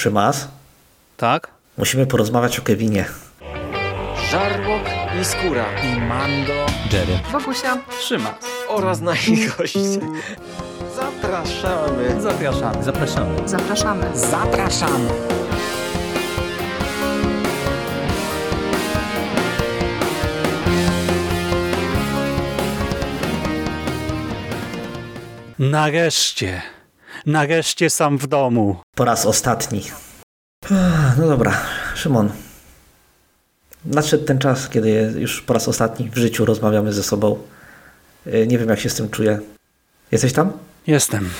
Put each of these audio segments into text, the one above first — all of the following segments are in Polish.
Szymas? Tak? Musimy porozmawiać o Kevinie. Żarłok i Skóra i Mando, Jerry, Wokusia, Szymas oraz nasi goście. Zapraszamy. Zapraszamy. zapraszamy. zapraszamy. Zapraszamy. Nareszcie. Nareszcie sam w domu. Po raz ostatni. No dobra, Szymon. Nadszedł ten czas, kiedy już po raz ostatni w życiu rozmawiamy ze sobą. E, Nie wiem, jak się z tym czuję. Jesteś tam? Jestem.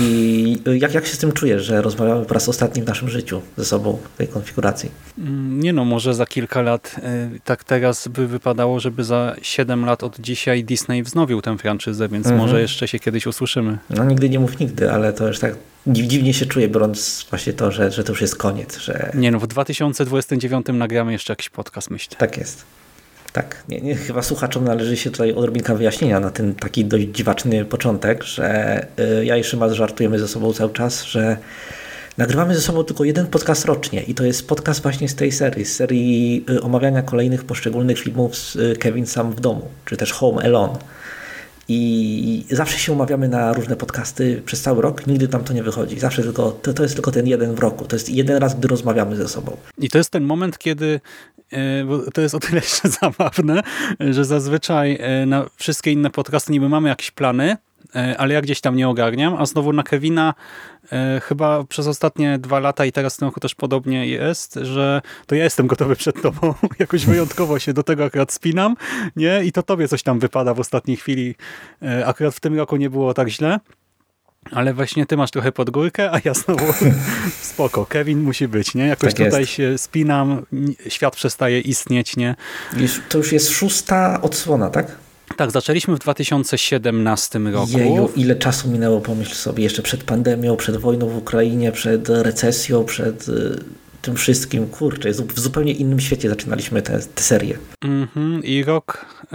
I jak, jak się z tym czujesz, że rozmawiamy po raz ostatni w naszym życiu ze sobą w tej konfiguracji? Mm, Nie no, może za kilka lat, y, tak teraz by wypadało, żeby za 7 lat od dzisiaj Disney wznowił tę franczyzę, więc Mhm. może jeszcze się kiedyś usłyszymy. No nigdy nie mów nigdy, ale to już tak dziw- dziwnie się czuję, biorąc właśnie to, że, że to już jest koniec, że Nie no, w 2029 nagramy jeszcze jakiś podcast, myślę. tak jest. Tak, nie, nie, chyba słuchaczom należy się tutaj odrobinka wyjaśnienia na ten taki dość dziwaczny początek, że y, ja i Szymas żartujemy ze sobą cały czas, że nagrywamy ze sobą tylko jeden podcast rocznie i to jest podcast właśnie z tej serii, z serii y, omawiania kolejnych poszczególnych filmów z y, Kevin Sam w domu, czy też Home Alone. I zawsze się umawiamy na różne podcasty przez cały rok, nigdy tam to nie wychodzi. Zawsze tylko, to, to jest tylko ten jeden w roku. To jest jeden raz, gdy rozmawiamy ze sobą. I to jest ten moment, kiedy bo to jest o tyle jeszcze zabawne, że zazwyczaj e, na wszystkie inne podcasty niby mamy jakieś plany, e, ale ja gdzieś tam nie ogarniam, a znowu na Kevina e, chyba przez ostatnie dwa lata i teraz w tym roku też podobnie jest, że to ja jestem gotowy przed tobą, jakoś wyjątkowo się do tego akurat spinam, nie? I to tobie coś tam wypada w ostatniej chwili. E, Akurat w tym roku nie było tak źle. Ale właśnie ty masz trochę pod górkę, a ja znowu spoko, Kevin musi być, nie? Jakoś Tak jest. tutaj się spinam, świat przestaje istnieć, nie? To już jest szósta odsłona, tak? Tak, zaczęliśmy w 2017 roku. Jeju, ile czasu minęło, pomyśl sobie, jeszcze przed pandemią, przed wojną w Ukrainie, przed recesją, przed y, tym wszystkim. Kurczę, w zupełnie innym świecie zaczynaliśmy tę serię. Mhm, I rok e,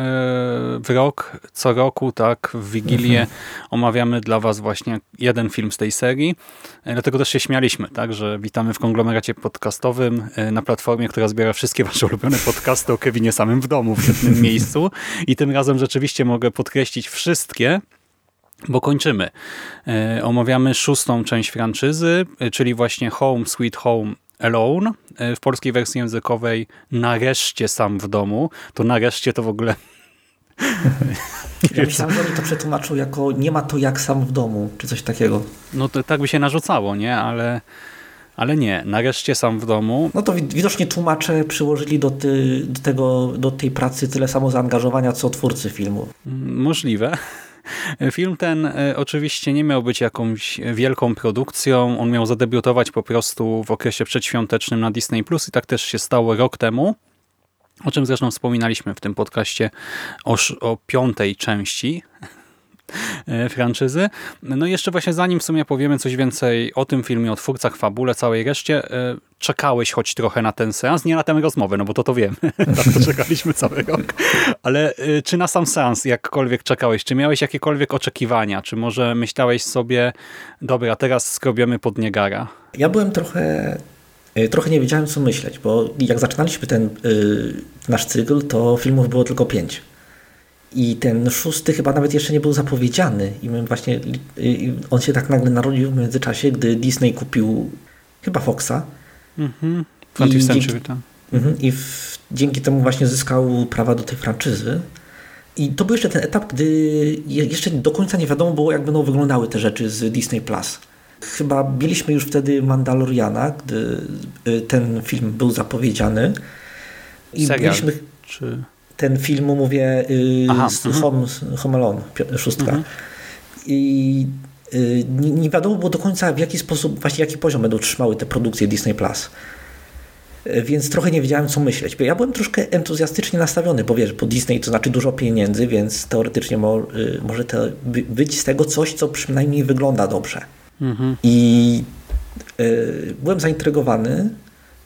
w rok, co roku, tak, w Wigilię omawiamy dla was właśnie jeden film z tej serii. E, Dlatego też się śmialiśmy, tak, że witamy w konglomeracie podcastowym e, na platformie, która zbiera wszystkie wasze ulubione podcasty o Kevinie samym w domu w jednym miejscu. I tym razem rzeczywiście mogę podkreślić wszystkie, bo kończymy. Omawiamy szóstą część franczyzy, czyli właśnie Home Sweet Home Alone. E, W polskiej wersji językowej nareszcie sam w domu. To nareszcie to w ogóle... Ja myślałem, że oni to przetłumaczą jako nie ma to jak sam w domu, czy coś takiego. No to tak by się narzucało, nie? Ale, ale nie. Nareszcie sam w domu. No to wid- widocznie tłumacze przyłożyli do, ty, do, tego, do tej pracy tyle samo zaangażowania, co twórcy filmu. Możliwe. Film ten e, oczywiście nie miał być jakąś wielką produkcją. On miał zadebiutować po prostu w okresie przedświątecznym na Disney+. Plus i tak też się stało rok temu. O czym zresztą wspominaliśmy w tym podcaście o, o piątej części franczyzy. No i jeszcze właśnie zanim w sumie powiemy coś więcej o tym filmie, o twórcach, fabule, całej reszcie, e, czekałeś choć trochę na ten seans, nie na tę rozmowę, no bo to to wiem, tak to czekaliśmy cały rok, ale e, czy na sam seans jakkolwiek czekałeś, czy miałeś jakiekolwiek oczekiwania, czy może myślałeś sobie, dobra, teraz skrobiemy pod niegara? Ja byłem trochę, trochę nie wiedziałem co myśleć, bo jak zaczynaliśmy ten y, nasz cykl, to filmów było tylko pięć. I ten szósty chyba nawet jeszcze nie był zapowiedziany. I my właśnie, y, on się tak nagle narodził w międzyczasie, gdy Disney kupił chyba Foxa. Mhm. I 20th dzięki- Century, tak. Mhm. I w, dzięki temu właśnie zyskał prawa do tej franczyzy. I to był jeszcze ten etap, gdy je- jeszcze do końca nie wiadomo było, jak będą wyglądały te rzeczy z Disney Plus. Chyba mieliśmy już wtedy Mandaloriana, gdy y, ten film był zapowiedziany. I Serial. mieliśmy Czy... ten film, mówię, y, Aha, z mhm. Home, Home Alone, szóstka. I y, nie, nie wiadomo było do końca, w jaki sposób, właśnie jaki poziom będą trzymały te produkcje Disney+. Plus. Y, Więc trochę nie wiedziałem, co myśleć. Ja byłem troszkę entuzjastycznie nastawiony, bo wiesz, bo Disney to znaczy dużo pieniędzy, więc teoretycznie mo, y, może to by- być z tego coś, co przynajmniej wygląda dobrze. Mhm. I y, byłem zaintrygowany.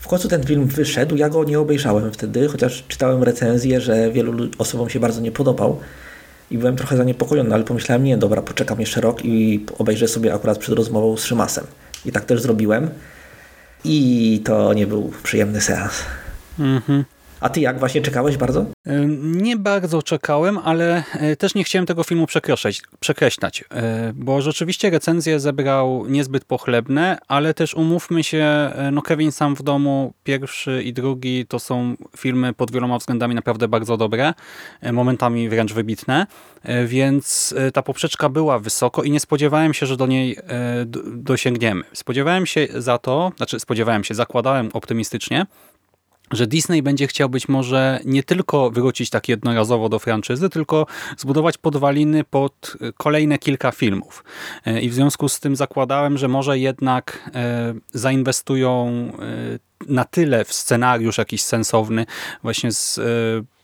W końcu ten film wyszedł, ja go nie obejrzałem wtedy, chociaż czytałem recenzję, że wielu lu- osobom się bardzo nie podobał. I byłem trochę zaniepokojony, ale pomyślałem, nie, dobra, poczekam jeszcze rok i obejrzę sobie akurat przed rozmową z Szymasem. I tak też zrobiłem. i to nie był przyjemny seans. Mhm. A ty jak właśnie czekałeś bardzo? Nie bardzo czekałem, ale e, też nie chciałem tego filmu przekreślać, e, bo rzeczywiście recenzje zebrał niezbyt pochlebne, ale też umówmy się, e, no Kevin sam w domu, pierwszy i drugi to są filmy pod wieloma względami naprawdę bardzo dobre, momentami wręcz wybitne, więc ta poprzeczka była wysoko i nie spodziewałem się, że do niej dosięgniemy. Spodziewałem się za to, znaczy spodziewałem się, zakładałem optymistycznie, że Disney będzie chciał być może nie tylko wrócić tak jednorazowo do franczyzy, tylko zbudować podwaliny pod e, kolejne kilka filmów. E, I w związku z tym zakładałem, że może jednak e, zainwestują na tyle w scenariusz jakiś sensowny właśnie z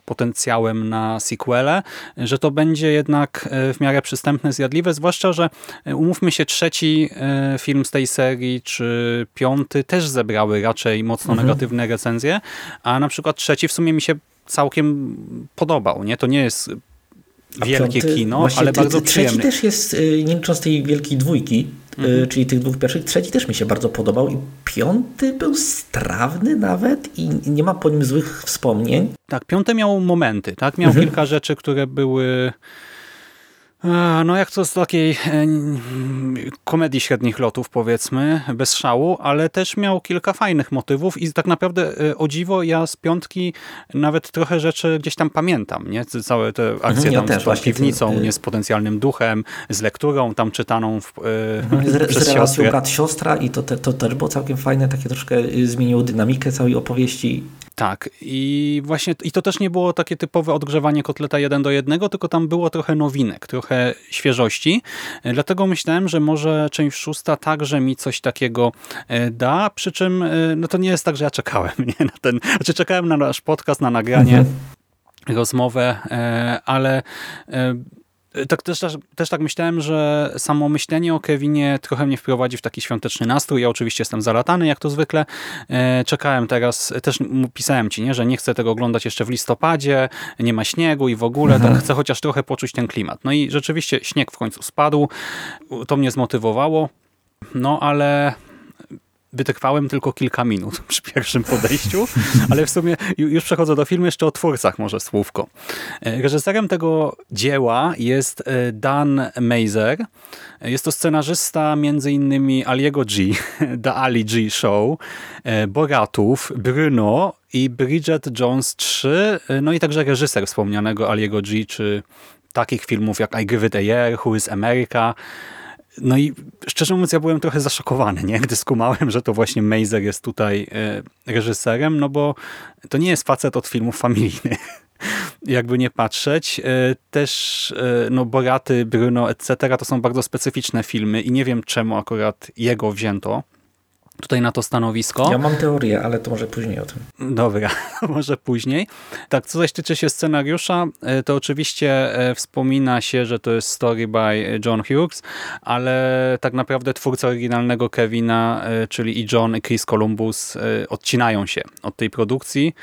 potencjałem na sequele, że to będzie jednak e, w miarę przystępne, zjadliwe, zwłaszcza, że e, umówmy się, trzeci e, film z tej serii, czy piąty też zebrały raczej mocno mhm. negatywne recenzje, a na przykład trzeci w sumie mi się całkiem podobał. Nie? To nie jest wielkie piąty, kino, ale bardzo przyjemny. Trzeci też jest, nie licząc tej wielkiej dwójki, mhm. czyli tych dwóch pierwszych, trzeci też mi się bardzo podobał i piąty był strawny nawet i nie ma po nim złych wspomnień. Tak, piąte miało momenty, tak? Miał mhm. kilka rzeczy, które były no jak to z takiej e, komedii średnich lotów powiedzmy, bez szału, ale też miał kilka fajnych motywów i tak naprawdę e, o dziwo ja z piątki nawet trochę rzeczy gdzieś tam pamiętam, nie? Całe te akcje mhm, ja tam też, z piwnicą, nie? Z potencjalnym duchem, z lekturą tam czytaną w, no, z, przez z relacją brat-siostra i to, to, to też było całkiem fajne, takie troszkę zmieniło dynamikę całej opowieści tak i właśnie i to też nie było takie typowe odgrzewanie kotleta jeden do jednego, tylko tam było trochę nowinek, trochę świeżości. Dlatego myślałem, że może część szósta także mi coś takiego e, da, przy czym e, no to nie jest tak, że ja czekałem nie, na ten, znaczy czekałem na nasz podcast, na nagranie, mhm. rozmowę, e, ale tak też, też, tak myślałem, że samo myślenie o Kevinie trochę mnie wprowadzi w taki świąteczny nastrój. Ja oczywiście jestem zalatany, jak to zwykle. E, czekałem teraz, też pisałem ci, nie, że nie chcę tego oglądać jeszcze w listopadzie, nie ma śniegu i w ogóle, mhm. tak chcę chociaż trochę poczuć ten klimat. No i rzeczywiście śnieg w końcu spadł, to mnie zmotywowało. No ale wytrwałem tylko kilka minut przy pierwszym podejściu, ale w sumie już przechodzę do filmu, jeszcze o twórcach może słówko. E, reżyserem tego dzieła jest e, Dan Mazer. Jest to scenarzysta między innymi Aliego G, The Ali G Show, e, Boratów, Bruno i Bridget Jones 3, no i także reżyser wspomnianego Aliego G, czy takich filmów jak I Give It A Year, Who is America, no i szczerze mówiąc, ja byłem trochę zaszokowany, nie? gdy skumałem, że to właśnie Mazer jest tutaj e, reżyserem, no bo to nie jest facet od filmów familijnych. Jakby nie patrzeć. E, też e, no, Boraty, Bruno, etc. to są bardzo specyficzne filmy i nie wiem czemu akurat jego wzięto tutaj na to stanowisko. Ja mam teorię, ale to może później o tym. Dobra, może później. Tak, co zaś tyczy się scenariusza, e, to oczywiście e, wspomina się, że to jest story by John Hughes, ale tak naprawdę twórcy oryginalnego Kevina, e, czyli i John i Chris Columbus odcinają się od tej produkcji.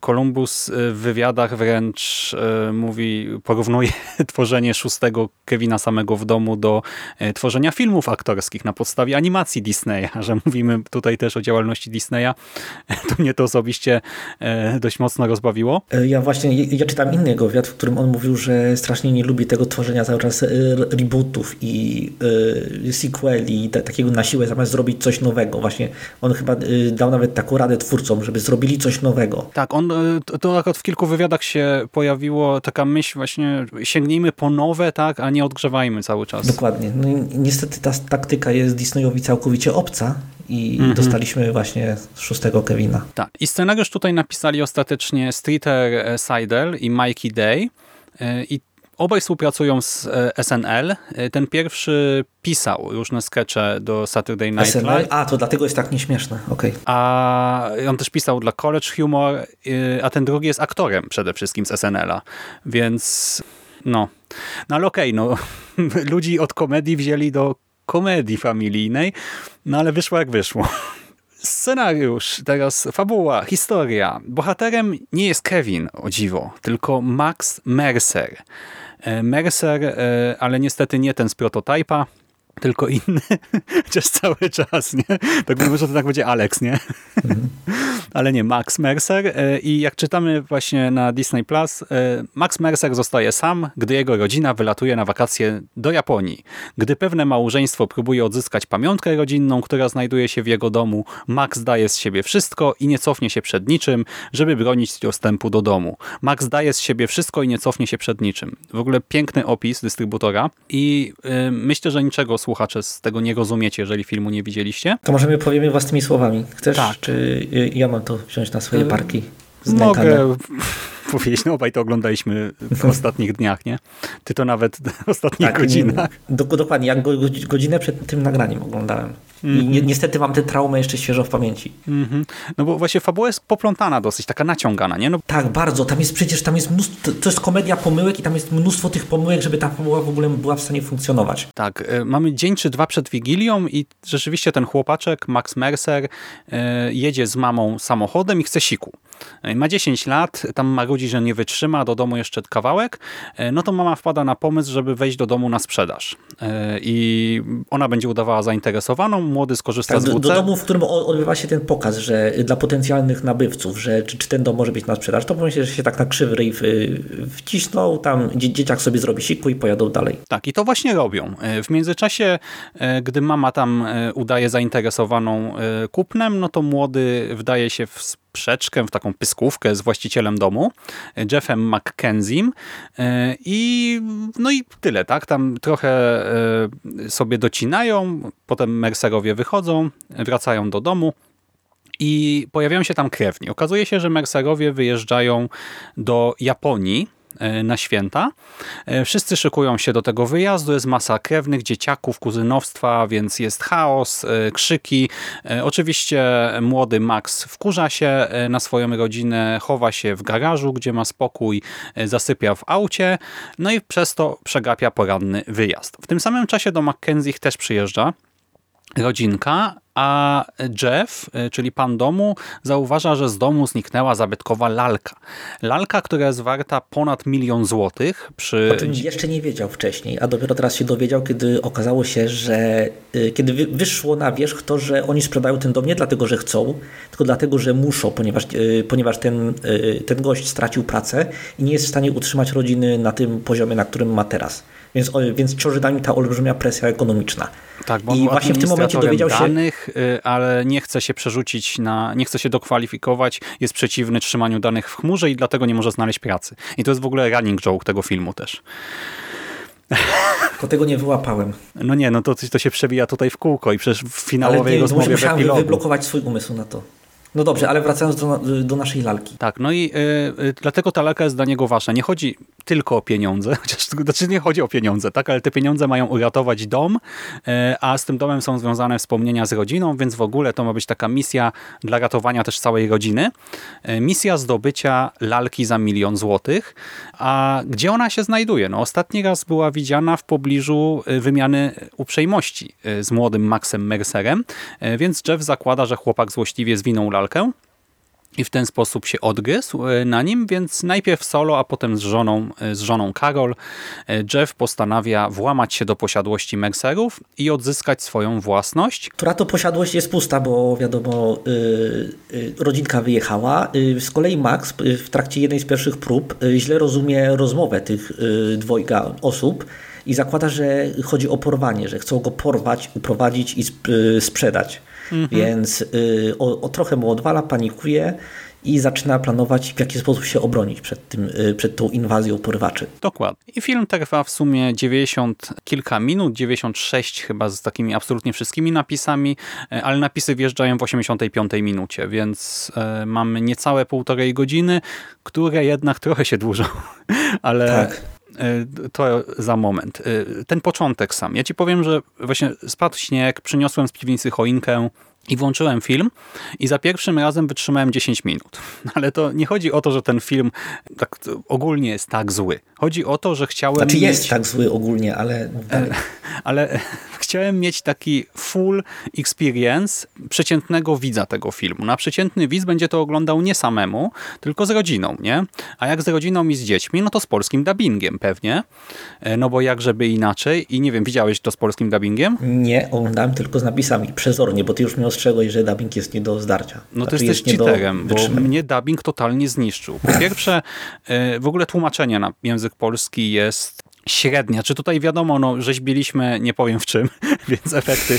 Columbus w wywiadach wręcz e, mówi, porównuje tworzenie szóstego Kevina samego w domu do e, tworzenia filmów aktorskich na podstawie animacji Disneya, że mówimy tutaj też o działalności Disneya. To mnie to osobiście e, dość mocno rozbawiło. Ja właśnie, ja czytam inny jego wywiad, w którym on mówił, że strasznie nie lubi tego tworzenia cały czas rebootów i sequeli, takiego na siłę zamiast zrobić coś nowego. Właśnie on chyba dał nawet taką radę twórcom, żeby zrobili coś nowego. Tak, on, e, to akurat w kilku wywiadach się pojawiło taka myśl właśnie sięgnijmy po nowe, tak, a nie odgrzewajmy cały czas. Dokładnie. No i niestety ta taktyka jest Disneyowi całkowicie obca i mm -hmm. dostaliśmy właśnie szóstego Kevina. Tak. I scenariusz tutaj napisali ostatecznie Streeter e, Seidel i Mikey Day e, i Obaj współpracują z e, SNL. E, ten pierwszy pisał różne skecze do Saturday Night SNL? Live. A, to dlatego jest tak nieśmieszne. Okay. A on też pisał dla College Humor, e, a ten drugi jest aktorem przede wszystkim z SNL-a. Więc no. No ale okej, okay, no. ludzi od komedii wzięli do komedii familijnej, no ale wyszło jak wyszło. Scenariusz, teraz fabuła, historia. Bohaterem nie jest Kevin, o dziwo, tylko Max Mercer. E, Mercer, e, ale niestety nie ten z prototypa, tylko inny, chociaż cały czas, nie? Tak mówię, że to tak będzie Alex, nie? Mhm. Ale nie, Max Mercer e, i jak czytamy właśnie na Disney Plus, e, Max Mercer zostaje sam, gdy jego rodzina wylatuje na wakacje do Japonii. Gdy pewne małżeństwo próbuje odzyskać pamiątkę rodzinną, która znajduje się w jego domu, Max daje z siebie wszystko i nie cofnie się przed niczym, żeby bronić dostępu do domu. Max daje z siebie wszystko i nie cofnie się przed niczym. W ogóle piękny opis dystrybutora i yy, myślę, że niczego słuchacze z tego nie rozumiecie, jeżeli filmu nie widzieliście. To możemy powiemy własnymi słowami. Chcesz, tak. czy ja mam to wziąć na swoje barki? Znękane. Mogę powiedzieć, no obaj to oglądaliśmy w ostatnich dniach, nie? Ty to nawet w ostatnich tak, godzinach. Nie, dokładnie, jak godzinę przed tym nagraniem oglądałem. I mhm. niestety mam tę traumę jeszcze świeżo w pamięci. -hmm. No bo właśnie fabuła jest poplątana dosyć, taka naciągana, nie? No. Tak, bardzo. Tam jest przecież, tam jest mnóstwo, to jest komedia pomyłek i tam jest mnóstwo tych pomyłek, żeby ta fabuła w ogóle była w stanie funkcjonować. Tak, y, mamy dzień czy dwa przed Wigilią i rzeczywiście ten chłopaczek, Max Mercer, y, jedzie z mamą samochodem i chce siku. Y, ma 10 lat, tam marudzi, że nie wytrzyma, do domu jeszcze kawałek, no to mama wpada na pomysł, żeby wejść do domu na sprzedaż. I ona będzie udawała zainteresowaną, młody skorzysta tak, z WC. Do, do domu, w którym odbywa się ten pokaz, że dla potencjalnych nabywców, że czy, czy ten dom może być na sprzedaż, to pomyślę, że się tak na krzywy ryj wcisnął, tam dzieciak sobie zrobi siku i pojadą dalej. Tak, i to właśnie robią. E, w międzyczasie, e, gdy mama tam e, udaje zainteresowaną kupnem, no to młody wdaje się w sprzeczkę, w taką pyskówkę z właścicielem domu, Jeffem McKenziem i no i tyle, tak? Tam trochę sobie docinają, potem Mercerowie wychodzą, wracają do domu, i pojawiają się tam krewni. Okazuje się, że Mercerowie wyjeżdżają do Japonii e, na święta. E, wszyscy szykują się do tego wyjazdu, jest masa krewnych, dzieciaków, kuzynowstwa, więc jest chaos, e, krzyki. Oczywiście młody Max wkurza się na swoją rodzinę, chowa się w garażu, gdzie ma spokój, zasypia w aucie, no i przez to przegapia poranny wyjazd. W tym samym czasie do Mackenzie też przyjeżdża rodzinka, a Jeff, y, czyli pan domu, zauważa, że z domu zniknęła zabytkowa lalka. Lalka, która jest warta ponad milion złotych. Przy... O czym jeszcze nie wiedział wcześniej, a dopiero teraz się dowiedział, kiedy okazało się, że y, kiedy wyszło na wierzch to, że oni sprzedają ten dom nie dlatego, że chcą, tylko dlatego, że muszą, ponieważ, y, ponieważ ten, ten gość stracił pracę i nie jest w stanie utrzymać rodziny na tym poziomie, na którym ma teraz. Więc, więc ciąży na nim ta olbrzymia presja ekonomiczna. Tak, bo I właśnie w tym momencie dowiedział się... Danych, y, ale nie chce się przerzucić na, nie chce się dokwalifikować, jest przeciwny trzymaniu danych w chmurze i dlatego nie może znaleźć pracy. I to jest w ogóle running joke tego filmu też. To tego nie wyłapałem. No nie, no to, to się przewija tutaj w kółko i przecież w finałowej ale nie, rozmowie musiałem wyblokować swój umysł na to. No dobrze, ale wracając do, do naszej lalki. Tak, no i y, dlatego ta lalka jest dla niego ważna. Nie chodzi tylko o pieniądze, chociaż znaczy nie chodzi o pieniądze, tak, ale te pieniądze mają uratować dom, y, a z tym domem są związane wspomnienia z rodziną, więc w ogóle to ma być taka misja dla ratowania też całej rodziny. Y, misja zdobycia lalki za milion złotych. A gdzie ona się znajduje? No ostatni raz była widziana w pobliżu wymiany uprzejmości z młodym Maxem Mercerem, więc Jeff zakłada, że chłopak złośliwie zwinął lalkę i w ten sposób się odgryzł e, na nim, więc najpierw solo, a potem z żoną, e, z żoną Carol e, Jeff postanawia włamać się do posiadłości Mercerów i odzyskać swoją własność. Która to posiadłość jest pusta, bo wiadomo, yy, rodzinka wyjechała. Yy, z kolei Max w trakcie jednej z pierwszych prób źle rozumie rozmowę tych dwojga osób i zakłada, że chodzi o porwanie, że chcą go porwać, uprowadzić i sprzedać. Mhm. Więc y, o, o, trochę mu odwala, panikuje i zaczyna planować, w jaki sposób się obronić przed, tym, y, przed tą inwazją porywaczy. Dokładnie. I film trwa w sumie 90 kilka minut, 96 chyba z takimi absolutnie wszystkimi napisami, e, ale napisy wjeżdżają w 85 minucie, więc e, mamy niecałe półtorej godziny, które jednak trochę się dłużą. ale tak. E, to za moment. E, ten początek sam. Ja ci powiem, że właśnie spadł śnieg, przyniosłem z piwnicy choinkę, I włączyłem film i za pierwszym razem wytrzymałem 10 minut. Ale to nie chodzi o to, że ten film tak ogólnie jest tak zły. Chodzi o to, że chciałem Znaczy mieć... jest tak zły ogólnie, ale... Ale chciałem mieć taki full experience przeciętnego widza tego filmu. Na przeciętny widz będzie to oglądał nie samemu, tylko z rodziną, nie? A jak z rodziną i z dziećmi, no to z polskim dubbingiem pewnie. E, no bo jak żeby inaczej. I nie wiem, widziałeś to z polskim dubbingiem? Nie, oglądałem tylko z napisami, przezornie, bo ty już mnie ostrzegłeś, że dubbing jest nie do zdarcia. No to znaczy jesteś jest do cheaterem, bo mnie dubbing totalnie zniszczył. Po pierwsze, e, w ogóle tłumaczenie na język polski jest średnia. Czy tutaj wiadomo, no rzeźbiliśmy, nie powiem w czym, więc efekty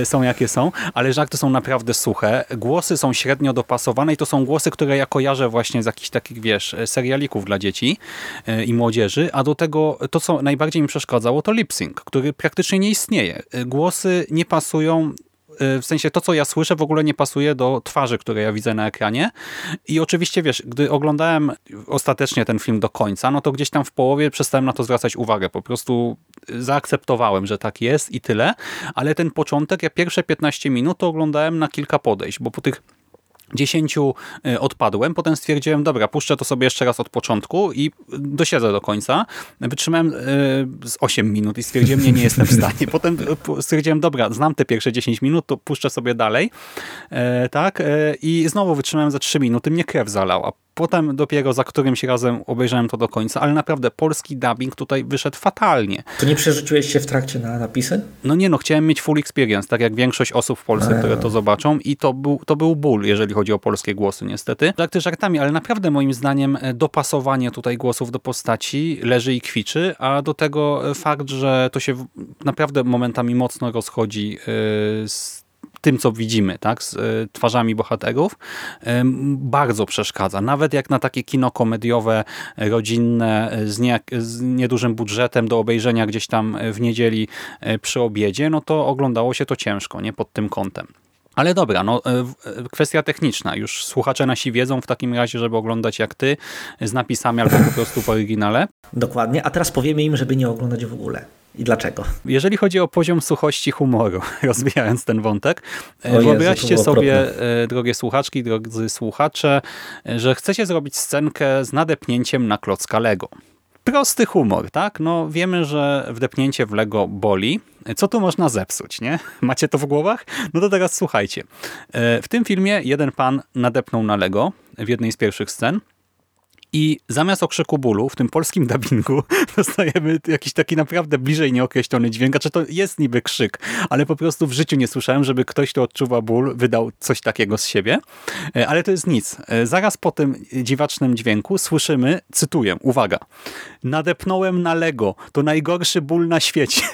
e, są jakie są, ale żarty są naprawdę suche. Głosy są średnio dopasowane i to są głosy, które ja kojarzę właśnie z jakichś takich, wiesz, serialików dla dzieci e, i młodzieży, a do tego to, co najbardziej mi przeszkadzało, to lip-sync, który praktycznie nie istnieje. E, Głosy nie pasują w sensie to, co ja słyszę, w ogóle nie pasuje do twarzy, które ja widzę na ekranie. I oczywiście, wiesz, gdy oglądałem ostatecznie ten film do końca, no to gdzieś tam w połowie przestałem na to zwracać uwagę. Po prostu zaakceptowałem, że tak jest i tyle. Ale ten początek, ja pierwsze 15 minut to oglądałem na kilka podejść, bo po tych 10 y, odpadłem, potem stwierdziłem, dobra, puszczę to sobie jeszcze raz od początku i dosiedzę do końca. Wytrzymałem y, z 8 minut i stwierdziłem, nie, nie jestem w stanie. Potem y, stwierdziłem, dobra, znam te pierwsze 10 minut, to puszczę sobie dalej. E, tak, e, i znowu wytrzymałem za 3 minuty, mnie krew zalała. Potem dopiero za którymś razem obejrzałem to do końca, ale naprawdę polski dubbing tutaj wyszedł fatalnie. To nie przerzuciłeś się w trakcie na napisy? No nie no, chciałem mieć full experience, tak jak większość osób w Polsce, Eee. które to zobaczą i to był, to był ból, jeżeli chodzi o polskie głosy niestety. Żarty żartami, ale naprawdę moim zdaniem e, dopasowanie tutaj głosów do postaci leży i kwiczy, a do tego e, fakt, że to się naprawdę momentami mocno rozchodzi yy, z tym, co widzimy, tak, z y, twarzami bohaterów, bardzo przeszkadza. Nawet jak na takie kino komediowe, y, rodzinne, y, z, nie, z niedużym budżetem do obejrzenia gdzieś tam w niedzieli przy obiedzie, no to oglądało się to ciężko, nie, pod tym kątem. Ale dobra, no, kwestia techniczna. Już słuchacze nasi wiedzą w takim razie, żeby oglądać jak ty, z napisami albo po prostu w oryginale. Dokładnie, a teraz powiemy im, żeby nie oglądać w ogóle. I dlaczego? Jeżeli chodzi o poziom suchości humoru, rozwijając ten wątek, e, O Jezu, to wyobraźcie było sobie, e, drogie słuchaczki, drodzy słuchacze, e, że chcecie zrobić scenkę z nadepnięciem na klocka Lego. Prosty humor, tak? No wiemy, że wdepnięcie w Lego boli. Co tu można zepsuć, nie? Macie to w głowach? No to teraz słuchajcie. E, W tym filmie jeden pan nadepnął na Lego w jednej z pierwszych scen i zamiast okrzyku bólu w tym polskim dubbingu dostajemy jakiś taki naprawdę bliżej nieokreślony dźwięk. Znaczy to jest niby krzyk, ale po prostu w życiu nie słyszałem, żeby ktoś, kto odczuwa ból, wydał coś takiego z siebie. E, Ale to jest nic. E, Zaraz po tym dziwacznym dźwięku słyszymy, cytuję, uwaga, nadepnąłem na Lego, to najgorszy ból na świecie.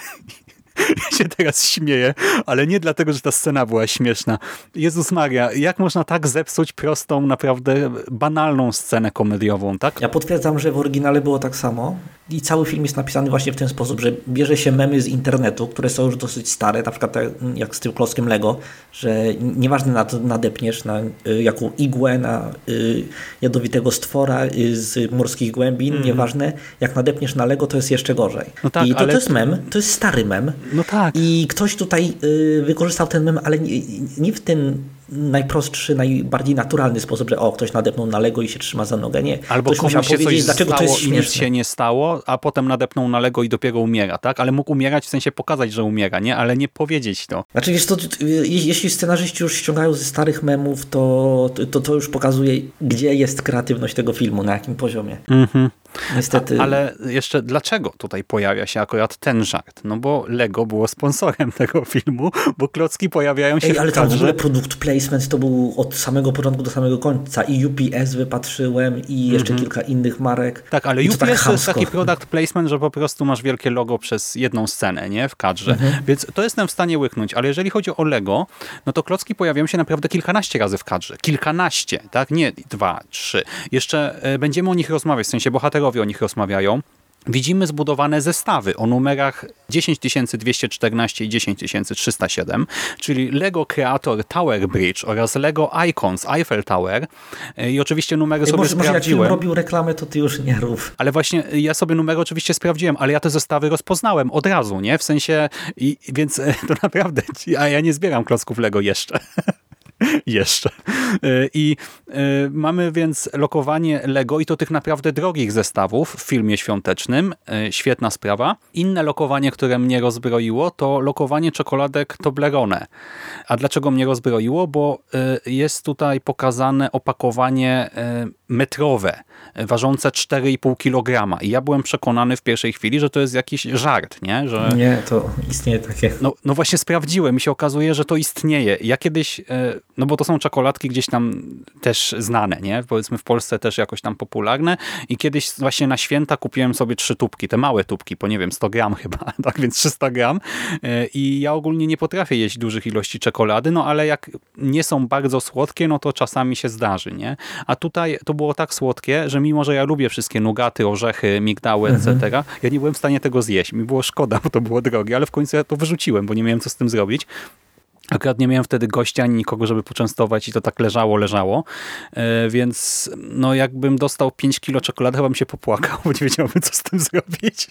Ja się teraz śmieję, ale nie dlatego, że ta scena była śmieszna. Jezus Maria, jak można tak zepsuć prostą, naprawdę banalną scenę komediową, tak? Ja potwierdzam, że w oryginale było tak samo i cały film jest napisany właśnie w ten sposób, że bierze się memy z internetu, które są już dosyć stare, na przykład jak z tym klockiem Lego, że nieważne na to nadepniesz na y, jaką igłę, na y, jadowitego stwora y, z morskich głębin, nieważne, jak nadepniesz na Lego, to jest jeszcze gorzej. No tak, I to, ale- to jest mem, to jest stary mem, No tak. i ktoś tutaj y, wykorzystał ten mem, ale nie, nie w ten najprostszy, najbardziej naturalny sposób, że o, ktoś nadepnął na Lego i się trzyma za nogę. Nie. Albo ktoś musiał się coś powiedzieć, dlaczego to jest i nic śmieszne. się nie stało, a potem nadepnął na Lego i dopiero umiera, tak? Ale mógł umierać w sensie pokazać, że umiera, nie? Ale nie powiedzieć to. Znaczy, wiesz, to, y, jeśli scenarzyści już ściągają ze starych memów, to, to, to już pokazuje, gdzie jest kreatywność tego filmu, na jakim poziomie. Mhm. Niestety. Ale jeszcze dlaczego tutaj pojawia się akurat ten żart? No bo Lego było sponsorem tego filmu, bo klocki pojawiają się Ej, ale w tam w ogóle produkt placement to był od samego początku do samego końca. I UPS wypatrzyłem, i jeszcze kilka innych marek. Tak, ale UPS tak to jest taki product placement, że po prostu masz wielkie logo przez jedną scenę, nie? W kadrze. Mhm. Więc to jestem w stanie łyknąć, ale jeżeli chodzi o Lego, no to klocki pojawiają się naprawdę kilkanaście razy w kadrze. Kilkanaście, tak? Nie dwa, trzy. Jeszcze e, będziemy o nich rozmawiać, w sensie bohaterowie o nich rozmawiają. widzimy zbudowane zestawy o numerach 10214 i 10307, czyli Lego Creator Tower Bridge oraz Lego Icons Eiffel Tower i oczywiście numery sobie może, sprawdziłem. Może jak robił reklamę, to ty już nie rób. Ale właśnie ja sobie numery oczywiście sprawdziłem, ale ja te zestawy rozpoznałem od razu, nie? W sensie, i, więc to naprawdę, a ja nie zbieram klocków Lego jeszcze. Jeszcze. E, I e, mamy więc lokowanie Lego i to tych naprawdę drogich zestawów w filmie świątecznym. E, świetna sprawa. Inne lokowanie, które mnie rozbroiło, to lokowanie czekoladek Toblerone. A dlaczego mnie rozbroiło? Bo jest tutaj pokazane opakowanie metrowe, ważące 4,5 kg. I ja byłem przekonany w pierwszej chwili, że to jest jakiś żart, nie? Że... Nie, to istnieje takie. No, no właśnie sprawdziłem i się okazuje, że to istnieje. Ja kiedyś no bo to są czekoladki gdzieś tam też znane, nie? Powiedzmy w Polsce też jakoś tam popularne i kiedyś właśnie na święta kupiłem sobie trzy tubki, te małe tubki, po nie wiem, 100 gram chyba, tak więc 300 gram e, i ja ogólnie nie potrafię jeść dużych ilości czekolady, no ale jak nie są bardzo słodkie, no to czasami się zdarzy, nie? A tutaj to było tak słodkie, że mimo, że ja lubię wszystkie nugaty, orzechy, migdały, mhm. etc., ja nie byłem w stanie tego zjeść. Mi było szkoda, bo to było drogie, ale w końcu ja to wyrzuciłem, bo nie miałem co z tym zrobić. Akurat nie miałem wtedy gościa ani nikogo, żeby poczęstować i to tak leżało, leżało. E, więc no jakbym dostał 5 kilo czekolady, chyba bym się popłakał, bo nie wiedziałbym, co z tym zrobić.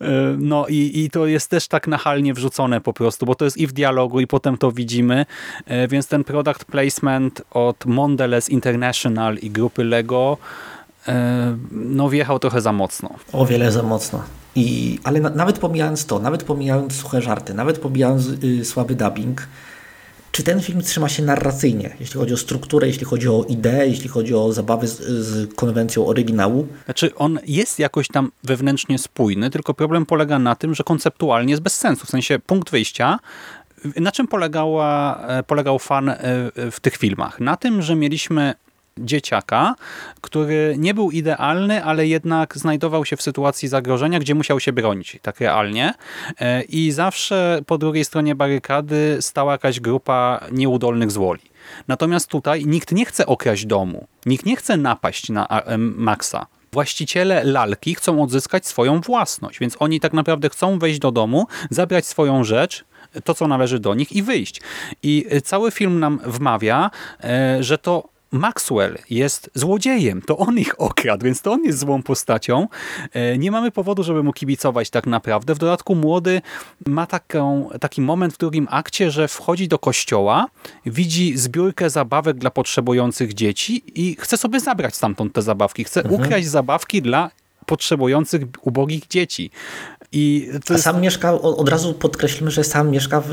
E, no i, i to jest też tak nachalnie wrzucone po prostu, bo to jest i w dialogu i potem to widzimy, e, więc ten product placement od Mondelez International i grupy Lego no wjechał trochę za mocno. O wiele za mocno. I, ale na, nawet pomijając to, nawet pomijając suche żarty, nawet pomijając y, słaby dubbing, czy ten film trzyma się narracyjnie, jeśli chodzi o strukturę, jeśli chodzi o ideę, jeśli chodzi o zabawy z, z konwencją oryginału? Znaczy on jest jakoś tam wewnętrznie spójny, tylko problem polega na tym, że konceptualnie jest bez sensu. W sensie punkt wyjścia na czym polegała, e, polegał fan e, w tych filmach? Na tym, że mieliśmy dzieciaka, który nie był idealny, ale jednak znajdował się w sytuacji zagrożenia, gdzie musiał się bronić tak realnie e, i zawsze po drugiej stronie barykady stała jakaś grupa nieudolnych złoli. Natomiast tutaj nikt nie chce okraść domu, nikt nie chce napaść na Maxa. Właściciele lalki chcą odzyskać swoją własność, więc oni tak naprawdę chcą wejść do domu, zabrać swoją rzecz, to co należy do nich i wyjść. I cały film nam wmawia, e, że to Maxwell jest złodziejem, to on ich okradł, więc to on jest złą postacią. E, nie mamy powodu, żeby mu kibicować tak naprawdę. W dodatku młody ma taką, taki moment w drugim akcie, że wchodzi do kościoła, widzi zbiórkę zabawek dla potrzebujących dzieci i chce sobie zabrać stamtąd te zabawki. Chce mhm. ukraść zabawki dla potrzebujących ubogich dzieci. I A jest... sam mieszka, od razu podkreślmy, że sam mieszka w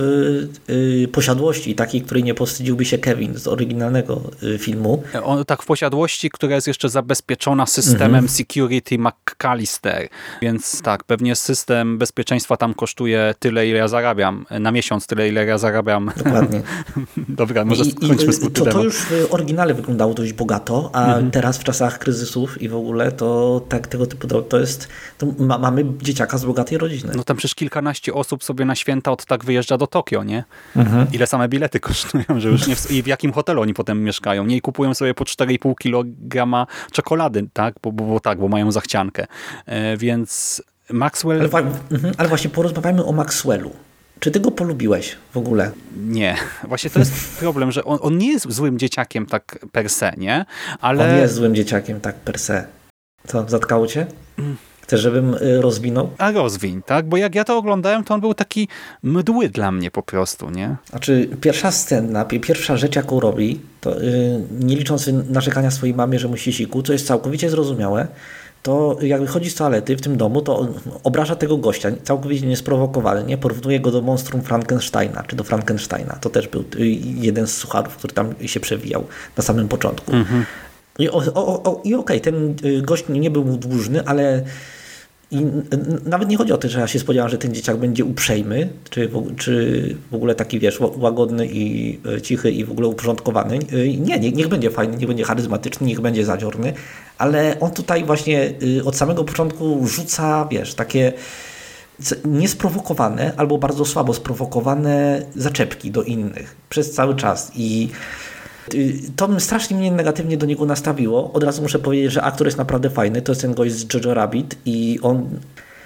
y, posiadłości takiej, której nie powstydziłby się Kevin z oryginalnego y, filmu. On, tak, w posiadłości, która jest jeszcze zabezpieczona systemem mhm. Security McAllister. Więc tak, pewnie system bezpieczeństwa tam kosztuje tyle, ile ja zarabiam. Na miesiąc tyle, ile ja zarabiam. Dokładnie. Dobra, może I, skończmy i, to, to już w oryginale wyglądało dość bogato, a mhm. teraz w czasach kryzysów i w ogóle to tak, tego typu to, to jest, to ma, mamy dzieciaka z bogatej rodziny. No tam przecież kilkanaście osób sobie na święta od tak wyjeżdża do Tokio, nie? Mhm. Ile same bilety kosztują, że już nie w, i w jakim hotelu oni potem mieszkają, nie? I kupują sobie po 4,5 kg czekolady, tak? Bo, bo, bo, tak, bo mają zachciankę. E, więc Maxwell... Ale, mhm, ale właśnie porozmawiajmy o Maxwellu. Czy ty go polubiłeś w ogóle? Nie. Właśnie to jest problem, że on, on, nie jest złym dzieciakiem tak per se, nie? Ale... On jest złym dzieciakiem tak per se. Co, zatkało cię? Chcesz, żebym y, rozwinął? A rozwiń, tak? Bo jak ja to oglądałem, to on był taki mdły dla mnie po prostu, nie? Znaczy, pierwsza scena, pierwsza rzecz, jaką robi, to yy, nie licząc narzekania swojej mamie, że musi siku, co jest całkowicie zrozumiałe, to jak wychodzi z toalety w tym domu, to obraża tego gościa, całkowicie niesprowokowany, nie? Porównuje go do monstrum Frankensteina, czy do Frankensteina. To też był y, jeden z sucharów, który tam się przewijał na samym początku. Mhm. I, o, o, o, i okej, okay, ten y, gość nie był dłużny, ale i nawet nie chodzi o to, że ja się spodziewam, że ten dzieciak będzie uprzejmy, czy czy w ogóle taki, wiesz, łagodny i e, cichy i w ogóle uporządkowany. E, nie, nie, niech będzie fajny, niech będzie charyzmatyczny, niech będzie zadziorny, ale on tutaj właśnie od samego początku rzuca, wiesz, takie niesprowokowane albo bardzo słabo sprowokowane zaczepki do innych przez cały czas i To strasznie mnie negatywnie do niego nastawiło. Od razu muszę powiedzieć, że aktor jest naprawdę fajny. To jest ten gość z Jojo Rabbit i on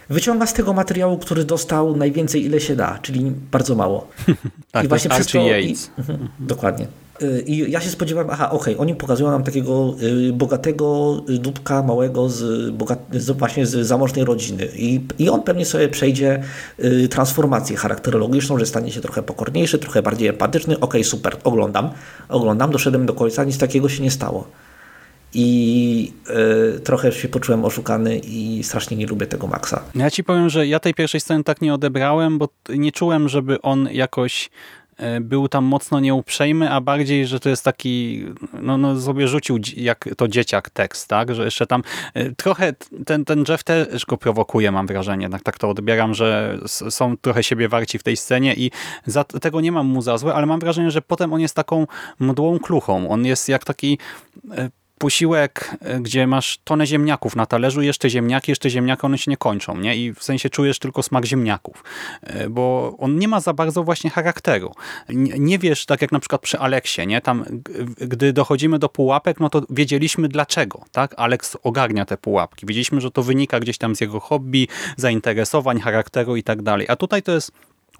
wyciąga z tego materiału, który dostał najwięcej ile się da, czyli bardzo mało. tak, I właśnie to jest Archie Yates. I, mhm, dokładnie. Y, I ja się spodziewałem, aha, okej, okay, oni pokazują nam takiego y, bogatego dupka małego z, bogat, z, właśnie z zamożnej rodziny I, i on pewnie sobie przejdzie y, transformację charakterologiczną, że stanie się trochę pokorniejszy, trochę bardziej empatyczny. Okej, okay, super, oglądam, oglądam, doszedłem do końca, nic takiego się nie stało. I y, trochę się poczułem oszukany i strasznie nie lubię tego Maxa. Ja ci powiem, że ja tej pierwszej sceny tak nie odebrałem, bo nie czułem, żeby on jakoś był tam mocno nieuprzejmy, a bardziej, że to jest taki, no, no sobie rzucił jak to dzieciak tekst, tak, że jeszcze tam e, trochę ten, ten Jeff też go prowokuje, mam wrażenie, tak, tak to odbieram, że są trochę siebie warci w tej scenie i za, tego nie mam mu za złe, ale mam wrażenie, że potem on jest taką mdłą kluchą, on jest jak taki e, posiłek, e, gdzie masz tonę ziemniaków na talerzu, jeszcze ziemniaki, jeszcze ziemniaki, one się nie kończą, nie? I w sensie czujesz tylko smak ziemniaków, e, bo on nie ma za bardzo właśnie charakteru. Nie wiesz, tak jak na przykład przy Aleksie, nie? Tam, gdy dochodzimy do pułapek, no to wiedzieliśmy dlaczego, tak? Aleks ogarnia te pułapki. Wiedzieliśmy, że to wynika gdzieś tam z jego hobby, zainteresowań, charakteru i tak dalej. A tutaj to jest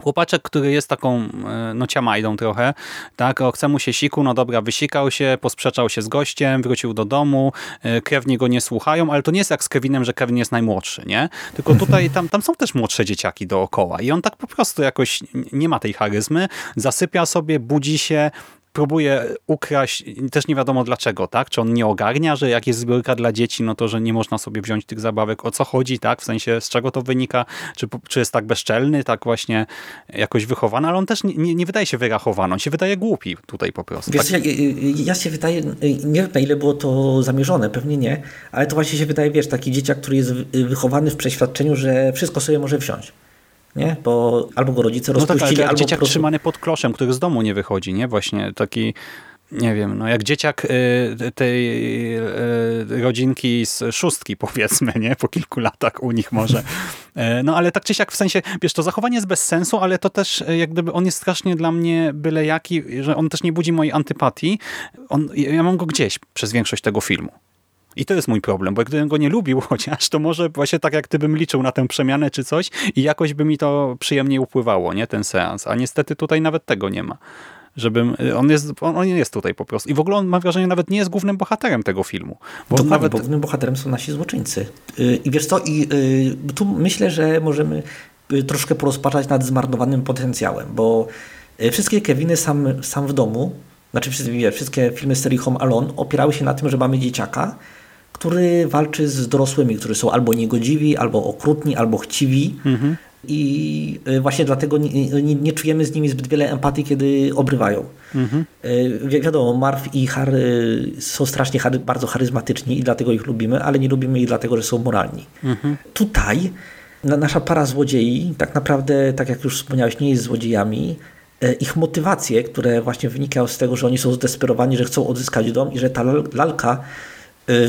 Chłopaczek, który jest taką e, no ciamajdą trochę, tak, chce mu się siku, no dobra, wysikał się, posprzeczał się z gościem, wrócił do domu, e, krewni go nie słuchają, ale to nie jest jak z Kevinem, że Kevin jest najmłodszy, nie? Tylko tutaj, tam, tam są też młodsze dzieciaki dookoła i on tak po prostu jakoś nie ma tej charyzmy, zasypia sobie, budzi się, próbuje ukraść, też nie wiadomo dlaczego, tak? Czy on nie ogarnia, że jak jest zbiórka dla dzieci, no to, że nie można sobie wziąć tych zabawek. O co chodzi, tak? W sensie, z czego to wynika? Czy, czy jest tak bezczelny, tak właśnie jakoś wychowany? Ale on też nie, nie, nie wydaje się wyrachowany, on się wydaje głupi tutaj po prostu. Wiesz, tak? ja, ja się wydaje, nie wiem na ile było to zamierzone, pewnie nie, ale to właśnie się wydaje, wiesz, taki dzieciak, który jest wychowany w przeświadczeniu, że wszystko sobie może wziąć nie? Bo albo go rodzice rozpuścili, no tak, albo dzieciak prostu... trzymany pod kloszem, który z domu nie wychodzi, nie? Właśnie taki nie wiem, no jak dzieciak y, tej y, rodzinki z szóstki powiedzmy, nie? Po kilku latach u nich może. E, no ale tak czy siak w sensie, wiesz, to zachowanie jest bez sensu, ale to też e, jak gdyby on jest strasznie dla mnie byle jaki, że on też nie budzi mojej antypatii. On, ja mam go gdzieś przez większość tego filmu. I to jest mój problem, bo gdybym go nie lubił chociaż, to może właśnie tak jak ty bym liczył na tę przemianę czy coś i jakoś by mi to przyjemnie upływało, nie, ten seans. A niestety tutaj nawet tego nie ma. Żebym, on, jest, on, jest tutaj po prostu. I w ogóle on, mam wrażenie, nawet nie jest głównym bohaterem tego filmu. Bo Dokładnie, nawet... bo głównym bohaterem są nasi złoczyńcy. Y, I wiesz co, i y, tu myślę, że możemy y, troszkę porozpaczać nad zmarnowanym potencjałem, bo wszystkie Keviny sam, sam w domu, znaczy wszystkie, wszystkie filmy z serii Home Alone opierały się na tym, że mamy dzieciaka, który walczy z dorosłymi, którzy są albo niegodziwi, albo okrutni, albo chciwi. Mhm. I y, właśnie dlatego nie, nie, nie, czujemy z nimi zbyt wiele empatii, kiedy obrywają. Mhm. Wi wiadomo, Marv i Harry są strasznie chary, bardzo charyzmatyczni i dlatego ich lubimy, ale nie lubimy ich dlatego, że są moralni. Mhm. Tutaj nasza para złodziei, tak naprawdę, tak jak już wspomniałeś, nie jest złodziejami. E, ich motywacje, które właśnie wynikają z tego, że oni są zdesperowani, że chcą odzyskać dom i że ta lalka Y,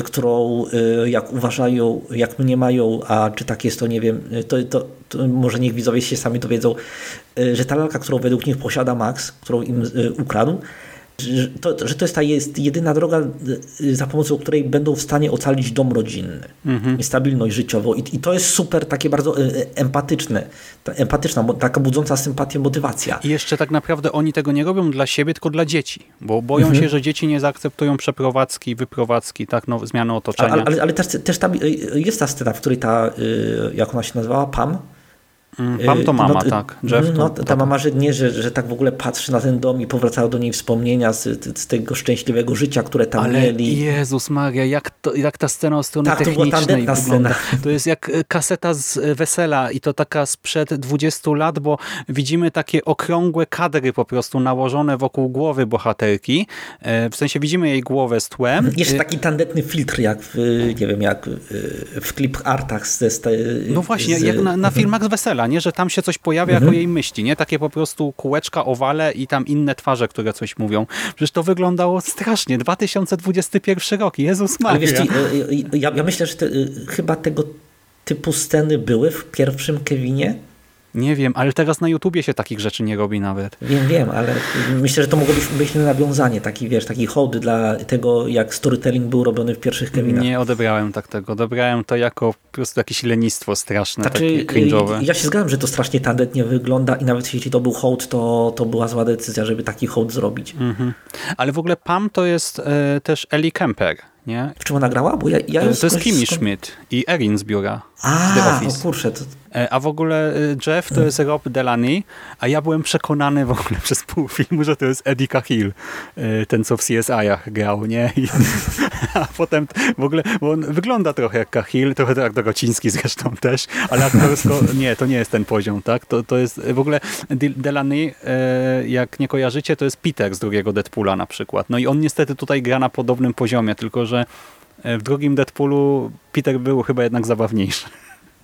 którą y, jak uważają, jak mniemają, a czy tak jest, to nie wiem, y, to, to, to, może niech widzowie się sami dowiedzą, że ta lalka, którą według nich posiada Max, którą im ukradł, że to, że to jest ta jest jedyna droga, y, za pomocą której będą w stanie ocalić dom rodzinny mhm. i stabilność życiową. I, I, to jest super, takie bardzo y, y, empatyczne, empatyczna, taka budząca sympatię motywacja. I jeszcze tak naprawdę oni tego nie robią dla siebie, tylko dla dzieci, bo boją mhm. się, że dzieci nie zaakceptują przeprowadzki, wyprowadzki, tak, no, zmiany otoczenia. Ale, ale, ale też, też tam jest ta scena, w której ta, jak ona się nazywała, Pam, Mm, Pam to mama, no, tak. Jeff no, to, ta tak. mama, że nie, że, że tak w ogóle patrzy na ten dom i powracają do niej wspomnienia z, z tego szczęśliwego życia, które tam Ale mieli. Jezus Maria, jak, to, jak ta scena od strony tak, technicznej to wygląda. To jest jak e, kaseta z e, wesela i to taka sprzed 20 lat, bo widzimy takie okrągłe kadry po prostu nałożone wokół głowy bohaterki. E, w sensie widzimy jej głowę z tłem. Jeszcze taki tandetny filtr, jak w, nie wiem, jak w clip artach. Z, z, no właśnie, z... jak na, na filmach z wesela nie? Że tam się coś pojawia mhm. jako jej myśli, nie? Takie po prostu kółeczka, owale i tam inne twarze, które coś mówią. Przecież to wyglądało strasznie. 2021 rok, Jezus Maria. Y, y, y, ja, ja myślę, że te, chyba tego typu sceny były w pierwszym Kevinie, Nie wiem, ale teraz na YouTubie się takich rzeczy nie robi nawet. Wiem, wiem, ale myślę, że to mogło być, nawiązanie, taki wiesz, taki hołd dla tego, jak storytelling był robiony w pierwszych Kevinach. Nie odebrałem tak tego, odebrałem to jako po prostu jakieś lenistwo straszne, znaczy, takie cringe'owe. Ja się zgadzam, że to strasznie tandetnie wygląda i nawet jeśli to był hołd, to, to była zła decyzja, żeby taki hołd zrobić. Mhm. Ale w ogóle Pam to jest e, też Ellie Kemper, nie? W czym ona grała? Bo ja, ja to jest Kimi Schmidt i Erin z biura. A, o kurczę, to, E, a w ogóle e, Jeff to jest Rob Delaney, a ja byłem przekonany w ogóle przez pół filmu, że to jest Eddie Cahill, e, ten co w CSI-ach grał, nie? I, a potem w ogóle, bo on wygląda trochę jak Cahill, trochę jak Dorociński zresztą też, ale aktorsko, nie, to nie jest ten poziom, tak? To, to jest w ogóle Delaney, jak nie kojarzycie, to jest Peter z drugiego Deadpoola na przykład. No i on niestety tutaj gra na podobnym poziomie, tylko że w drugim Deadpoolu Peter był chyba jednak zabawniejszy.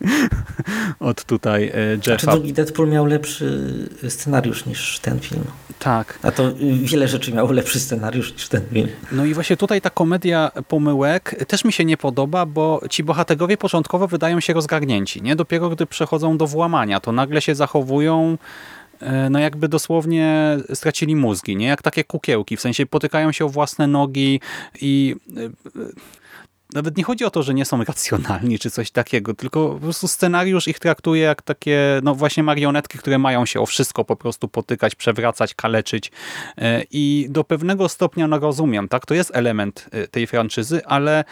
od tutaj e, Jeffa. Znaczy drugi Deadpool miał lepszy scenariusz niż ten film. Tak. A to wiele rzeczy miało lepszy scenariusz niż ten film. No i właśnie tutaj ta komedia pomyłek też mi się nie podoba, bo ci bohaterowie początkowo wydają się rozgarnięci. Nie? Dopiero gdy przechodzą do włamania, to nagle się zachowują e, no jakby dosłownie stracili mózgi, nie? Jak takie kukiełki, w sensie potykają się o własne nogi i e, nawet nie chodzi o to, że nie są racjonalni czy coś takiego, tylko po prostu scenariusz ich traktuje jak takie, no właśnie marionetki, które mają się o wszystko po prostu potykać, przewracać, kaleczyć e, i do pewnego stopnia no rozumiem, tak, to jest element e, tej franczyzy, ale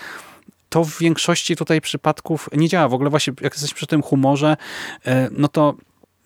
to w większości tutaj przypadków nie działa. W ogóle właśnie jak jesteś przy tym humorze, e, no to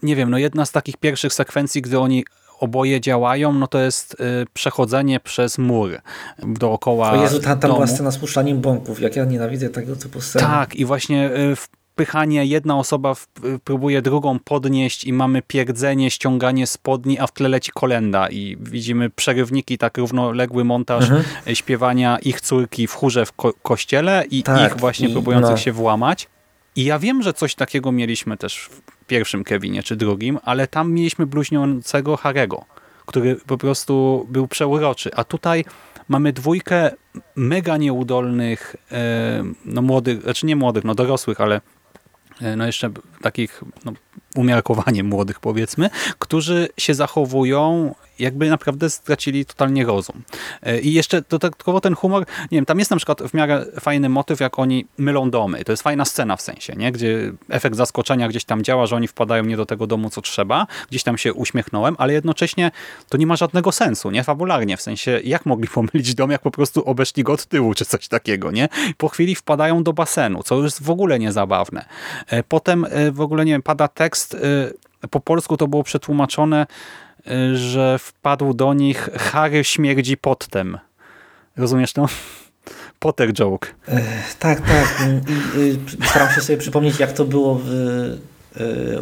nie wiem, no jedna z takich pierwszych sekwencji, gdy oni oboje działają, no to jest y, przechodzenie przez mur dookoła O Jezu, tam, tam była scena z puszczaniem bąków. Jak ja nienawidzę tego typu scen. Tak, i właśnie y, wpychanie, jedna osoba w, próbuje drugą podnieść i mamy pierdzenie, ściąganie spodni, a w tle leci kolenda i widzimy przerywniki, tak równoległy montaż mhm. śpiewania ich córki w chórze w ko kościele i tak, ich właśnie i, próbujących no. się włamać. I ja wiem, że coś takiego mieliśmy też pierwszym Kevinie czy drugim, ale tam mieliśmy bluźniącego Harego, który po prostu był przeuroczy. A tutaj mamy dwójkę mega nieudolnych, e, no młodych, znaczy nie młodych, no dorosłych, ale e, no jeszcze takich no, umiarkowanie młodych powiedzmy, którzy się zachowują jakby naprawdę stracili totalnie rozum. E, I jeszcze dodatkowo ten humor, nie wiem, tam jest na przykład w miarę fajny motyw, jak oni mylą domy. To jest fajna scena w sensie, nie? gdzie efekt zaskoczenia gdzieś tam działa, że oni wpadają nie do tego domu, co trzeba. Gdzieś tam się uśmiechnąłem, ale jednocześnie to nie ma żadnego sensu, nie? Fabularnie, w sensie jak mogli pomylić dom, jak po prostu obeszli go od tyłu, czy coś takiego, nie? Po chwili wpadają do basenu, co jest w ogóle niezabawne. E, potem e, w ogóle, nie wiem, pada tekst, po polsku to było przetłumaczone Y, że wpadł do nich Harry śmierdzi pottem. Rozumiesz to? Potter joke. tak, tak. I, staram się sobie przypomnieć, jak to było w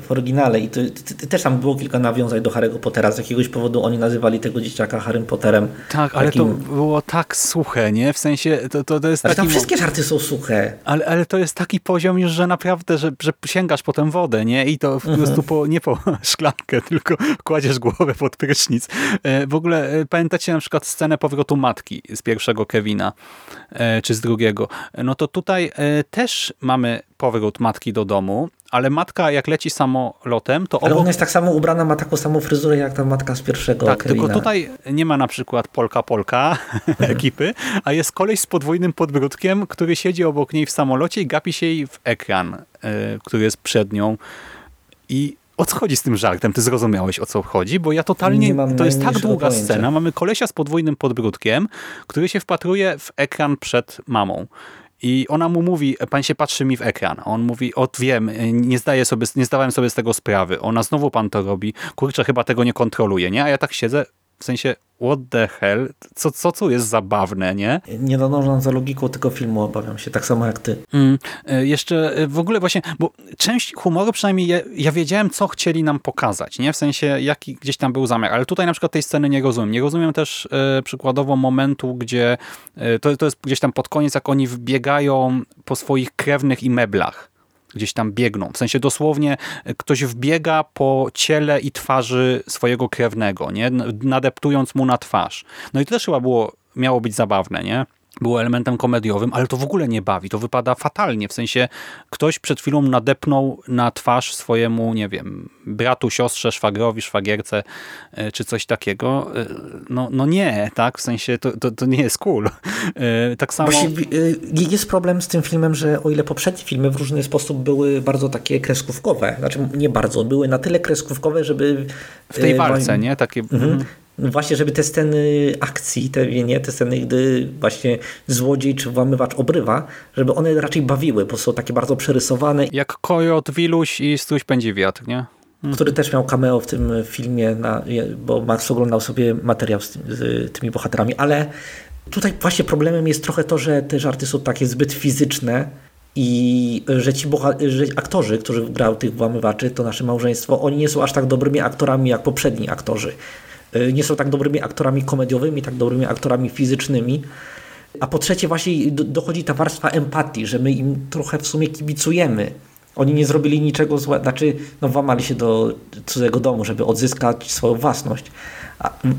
w oryginale i to, to, też tam było kilka nawiązań do Harry'ego Pottera. Z jakiegoś powodu oni nazywali tego dzieciaka Harrym Potterem. Tak, ale takim... to było tak suche, nie? W sensie to, to, to jest ale taki... tam wszystkie żarty są suche. Ale, ale to jest taki poziom już, że naprawdę, że, że sięgasz potem wodę, nie? I to po mhm. prostu po, nie po szklankę, tylko kładziesz głowę pod prysznic. E, w ogóle e, pamiętacie na przykład scenę powrotu matki z pierwszego Kevina, e, czy z drugiego. No to tutaj też mamy powrót matki do domu, ale matka jak leci samolotem, to ale obok... ona jest tak samo ubrana, ma taką samą fryzurę jak ta matka z pierwszego Tak, tylko tutaj nie ma na przykład Polka-Polka ekipy, a jest koleś z podwójnym podbródkiem, który siedzi obok niej w samolocie i gapi się jej w ekran, yy, który jest przed nią i o co chodzi z tym żartem? Ty zrozumiałeś o co chodzi? Bo ja totalnie, to jest tak długa pojęcia. scena, mamy kolesia z podwójnym podbródkiem, który się wpatruje w ekran przed mamą. I ona mu mówi, pan się patrzy mi w ekran. On mówi, o wiem, nie, zdaję sobie, nie zdawałem sobie z tego sprawy. Ona znowu pan to robi. Kurczę, chyba tego nie kontroluje, nie? A ja tak siedzę, w sensie, what the hell? Co, co tu jest zabawne, nie? Nie nadążam za logiką tego filmu, obawiam się, tak samo jak ty. Mm, e, jeszcze e, w ogóle właśnie, bo część humoru przynajmniej ja, ja, wiedziałem, co chcieli nam pokazać, nie? W sensie, jaki gdzieś tam był zamiar, ale tutaj na przykład tej sceny nie rozumiem. Nie rozumiem też e, przykładowo momentu, gdzie e, to, to jest gdzieś tam pod koniec, jak oni wbiegają po swoich krewnych i meblach gdzieś tam biegną. W sensie dosłownie e, ktoś wbiega po ciele i twarzy swojego krewnego, nie? nadeptując mu na twarz. No i to też chyba było, miało być zabawne, nie? Było elementem komediowym, ale to w ogóle nie bawi. To wypada fatalnie. W sensie ktoś przed chwilą nadepnął na twarz swojemu, nie wiem, bratu, siostrze, szwagrowi, szwagierce e, czy coś takiego. E, no, no nie, tak? W sensie to, to, to nie jest cool. E, tak samo... Właśnie jest problem z tym filmem, że o ile poprzednie filmy w różny sposób były bardzo takie kreskówkowe, znaczy nie bardzo, były na tyle kreskówkowe, żeby... W tej walce, nie? Takie... Mhm. Właśnie, żeby te sceny akcji, te, nie, te sceny, gdy właśnie złodziej czy włamywacz obrywa, żeby one raczej bawiły, bo są takie bardzo przerysowane. Jak Kojot, Wiluś i Struś pędzi wiatr, nie? Mhm. Który też miał cameo w tym filmie, na, bo Max oglądał sobie materiał z, z tymi bohaterami, ale tutaj właśnie problemem jest trochę to, że te żarty są takie zbyt fizyczne, i że ci że aktorzy, którzy grają tych włamywaczy, to nasze małżeństwo, oni nie są aż tak dobrymi aktorami jak poprzedni aktorzy. Y, nie są tak dobrymi aktorami komediowymi, tak dobrymi aktorami fizycznymi. A po trzecie właśnie dochodzi ta warstwa empatii, że my im trochę w sumie kibicujemy. Oni nie zrobili niczego złego, znaczy no włamali się do cudzego domu, żeby odzyskać swoją własność.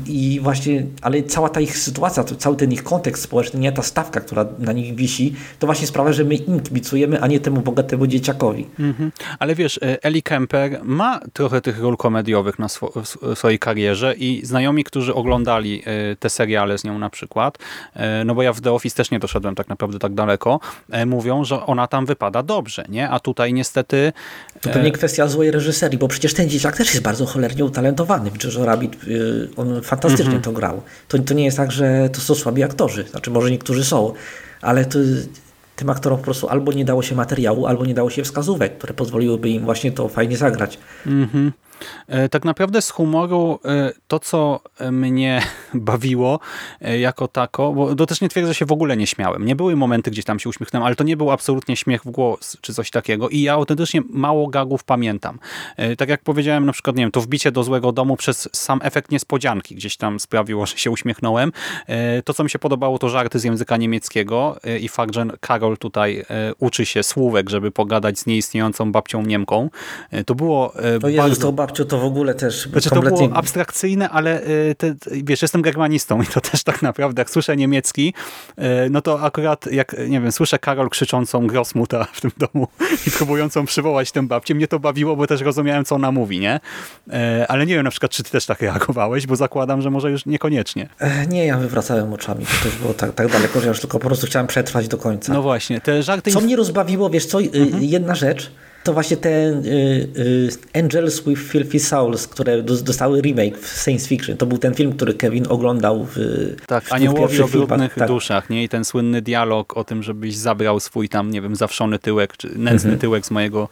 I właśnie, ale cała ta ich sytuacja, cały ten ich kontekst społeczny, nie ta stawka, która na nich wisi, to właśnie sprawia, że my im kibicujemy, a nie temu bogatemu dzieciakowi. Mhm. Ale wiesz, e, Ellie Kemper ma trochę tych ról komediowych na swo swojej karierze i znajomi, którzy oglądali e, te seriale z nią na przykład, e, no bo ja w The Office też nie doszedłem tak naprawdę tak daleko, mówią, że ona tam wypada dobrze, nie? A tutaj niestety... To pewnie kwestia złej reżyserii, bo przecież ten dzieciak też jest bardzo cholernie utalentowany. Jojo Rabbit y, on fantastycznie mm -hmm. to grał. To, to nie jest tak, że to są słabi aktorzy. Znaczy, może niektórzy są, ale to, tym aktorom po prostu albo nie dało się materiału, albo nie dało się wskazówek, które pozwoliłyby im właśnie to fajnie zagrać. Mm. E, tak naprawdę z humoru e, to, co mnie bawiło e, jako tako, bo to też nie twierdzę, że się w ogóle nie śmiałem. Nie były momenty, gdzie tam się uśmiechnąłem, ale to nie był absolutnie śmiech w głos czy coś takiego i ja autentycznie mało gagów pamiętam. Tak jak powiedziałem, na przykład, nie wiem, to wbicie do złego domu przez sam efekt niespodzianki gdzieś tam sprawiło, że się uśmiechnąłem. To, co mi się podobało, to żarty z języka niemieckiego i fakt, że Karol tutaj uczy się słówek, żeby pogadać z nieistniejącą babcią Niemką. To było to Jezus, bardzo... to babciu to w ogóle też znaczy, kompletnie... to było abstrakcyjne, ale y, te, wiesz, jestem germanistą i to też tak naprawdę, jak słyszę niemiecki, y, no to akurat jak, nie wiem, słyszę Karol krzyczącą Grossmuta w tym domu i próbującą przywołać tę babcię, mnie to bawiło, bo też rozumiałem, co ona mówi, nie? Y, ale nie wiem na przykład, czy ty też tak reagowałeś, bo zakładam, że może już niekoniecznie. E, nie, ja wywracałem oczami, to też było tak, tak daleko, że już tylko po prostu chciałem przetrwać do końca. No właśnie, te żarty... Co mnie rozbawiło, wiesz co, mhm. jedna rzecz, to właśnie te y, y, Angels with Filthy Souls, które dostały remake w science fiction. To był ten film, który Kevin oglądał w Tak, w Aniołowi o brudnych tak. duszach, nie? I ten słynny dialog o tym, żebyś zabrał swój tam, nie wiem, zawszony tyłek, czy nędzny mhm. tyłek z mojego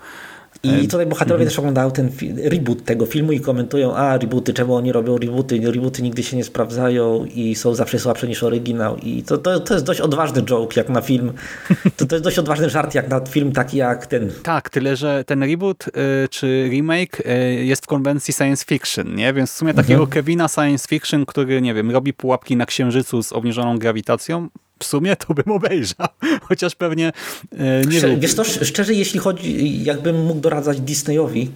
i tutaj bohaterowie mm -hmm. też oglądają ten reboot tego filmu i komentują, a rebooty, czemu oni robią rebooty, rebooty nigdy się nie sprawdzają i są zawsze słabsze niż oryginał. I to, to, to jest dość odważny joke jak na film. To, to jest dość odważny żart jak na film taki jak ten. Tak, tyle, że ten reboot y, czy remake y, jest w konwencji science fiction, nie? Więc w sumie takiego mhm. Kevina science fiction, który, nie wiem, robi pułapki na księżycu z obniżoną grawitacją, w sumie to bym obejrzał, chociaż pewnie e, nie Szczerze, Wiesz to, szczerze, jeśli chodzi, jakbym mógł doradzać Disneyowi,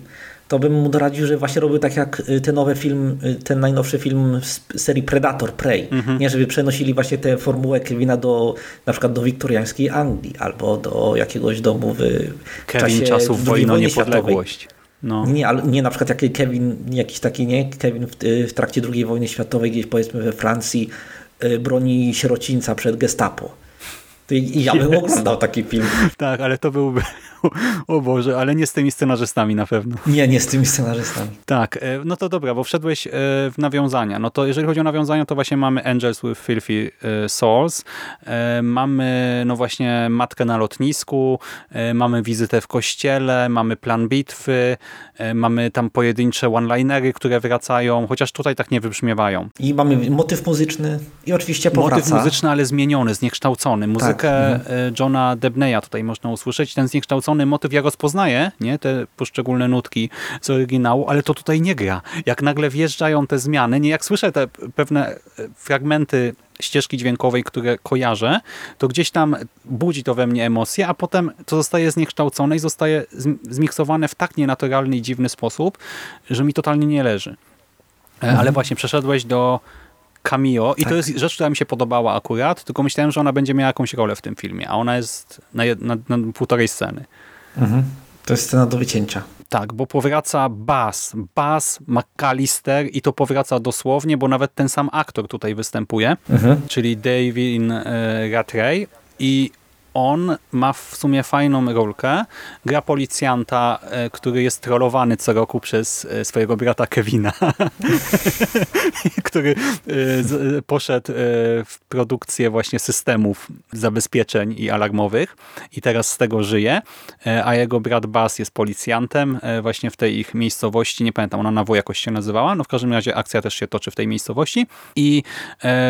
to bym mu doradził, że właśnie robił tak jak y, ten nowy film, y, ten najnowszy film z serii Predator, Prey. Mhm. Nie, żeby przenosili właśnie tę formułę Kevina do na przykład do wiktoriańskiej Anglii albo do jakiegoś domu w Kevin czasie czasów wojny niepodległość. No. Nie, ale nie na przykład jak Kevin, jakiś taki, nie? Kevin w, y, w trakcie II wojny światowej gdzieś powiedzmy we Francji broni sierocińca przed gestapo. I ja bym oglądał taki film. Tak, ale to byłby o Boże, ale nie z tymi scenarzystami na pewno. Nie, nie z tymi scenarzystami. Tak, e, no to dobra, bo wszedłeś e, w nawiązania. No to jeżeli chodzi o nawiązania, to właśnie mamy Angels with Filthy e, Souls, mamy no właśnie Matkę na lotnisku, mamy wizytę w kościele, mamy plan bitwy, mamy tam pojedyncze one-linery, które wracają, chociaż tutaj tak nie wybrzmiewają. I mamy motyw muzyczny i oczywiście powraca. Motyw muzyczny, ale zmieniony, zniekształcony. Muzykę tak. Johna Debneya tutaj można usłyszeć, ten zniekształcony zniekształcony motyw, ja rozpoznaję, nie, te poszczególne nutki z oryginału, ale to tutaj nie gra. Jak nagle wjeżdżają te zmiany, nie jak słyszę te pewne e, fragmenty ścieżki dźwiękowej, które kojarzę, to gdzieś tam budzi to we mnie emocje, a potem to zostaje zniekształcone i zostaje zmiksowane w tak nienaturalny i dziwny sposób, że mi totalnie nie leży. E, mhm. Ale właśnie przeszedłeś do cameo i to jest rzecz, która mi się podobała akurat, tylko myślałem, że ona będzie miała jakąś rolę w tym filmie, a ona jest na, na, na półtorej sceny. Mhm. To jest scena do wycięcia. Tak, bo powraca Bass, Bass McAllister i to powraca dosłownie, bo nawet ten sam aktor tutaj występuje, Mhm. czyli David e, Rattray i on ma w sumie fajną rolkę. Gra policjanta, e, który jest trollowany co roku przez e, swojego brata Kevina, który e, poszedł w produkcję właśnie systemów zabezpieczeń i alarmowych i teraz z tego żyje, a jego brat Bas jest policjantem właśnie w tej ich miejscowości, nie pamiętam, ona na W jakoś się nazywała, no w każdym razie akcja też się toczy w tej miejscowości i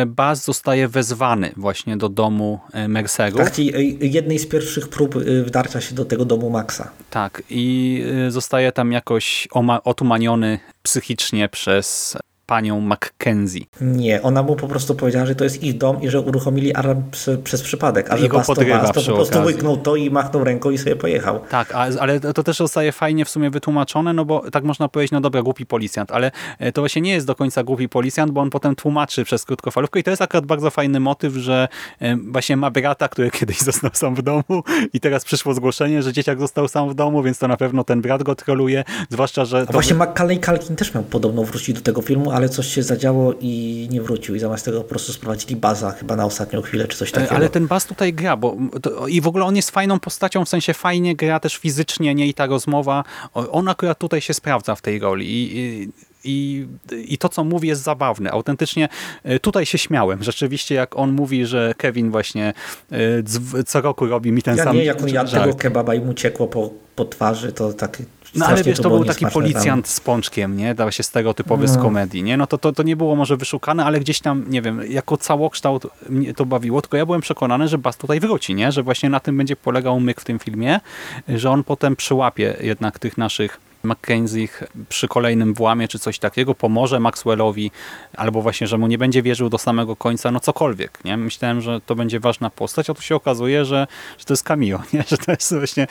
Bas zostaje wezwany właśnie do domu Mercerów. Tak, jednej z pierwszych prób y, wdarcia się do tego domu Maxa. Tak, i y, zostaje tam jakoś otumaniony psychicznie przez panią Mackenzie. Nie, ona mu po prostu powiedziała, że to jest ich dom i że uruchomili alarm przez przypadek, a I że go Bas to podrywa Bas, to przy po prostu okazji. łyknął to i machnął ręką i sobie pojechał. Tak, ale to też zostaje fajnie w sumie wytłumaczone, no bo tak można powiedzieć, no dobra, głupi policjant, ale e, to właśnie nie jest do końca głupi policjant, bo on potem tłumaczy przez krótkofalówkę i to jest akurat bardzo fajny motyw, że e, właśnie ma brata, który kiedyś został sam w domu i teraz przyszło zgłoszenie, że dzieciak został sam w domu, więc to na pewno ten brat go troluje, zwłaszcza, że A to... właśnie Macaulay Culkin też miał podobno wrócić do tego filmu, ale coś się zadziało i nie wrócił i zamiast tego po prostu sprowadzili Baza chyba na ostatnią chwilę czy coś E, takiego. Ale ten Bas tutaj gra, bo to, i w ogóle on jest fajną postacią, w sensie fajnie gra też fizycznie, nie i ta rozmowa. On akurat tutaj się sprawdza w tej roli i, i, i, i to, co mówi jest zabawne. Autentycznie e, tutaj się śmiałem. Rzeczywiście jak on mówi, że Kevin właśnie e, co roku robi mi ten ja sam nie, jak on jadł tego kebaba i mu ciekło po, po twarzy, to tak No ale wiesz, to było był taki policjant z pączkiem, nie? Dał się stereotypowy z No. komedii, nie? No to, to, to nie było może wyszukane, ale gdzieś tam, nie wiem, jako całokształt mnie to bawiło, tylko ja byłem przekonany, że Bas tutaj wróci, nie? Że właśnie na tym będzie polegał myk w tym filmie, że on potem przyłapie jednak tych naszych Mackenziech przy kolejnym włamie czy coś takiego, pomoże Maxwellowi, albo właśnie, że mu nie będzie wierzył do samego końca, no cokolwiek, nie? Myślałem, że to będzie ważna postać, a tu się okazuje, że, że to jest cameo, nie? Że to jest właśnie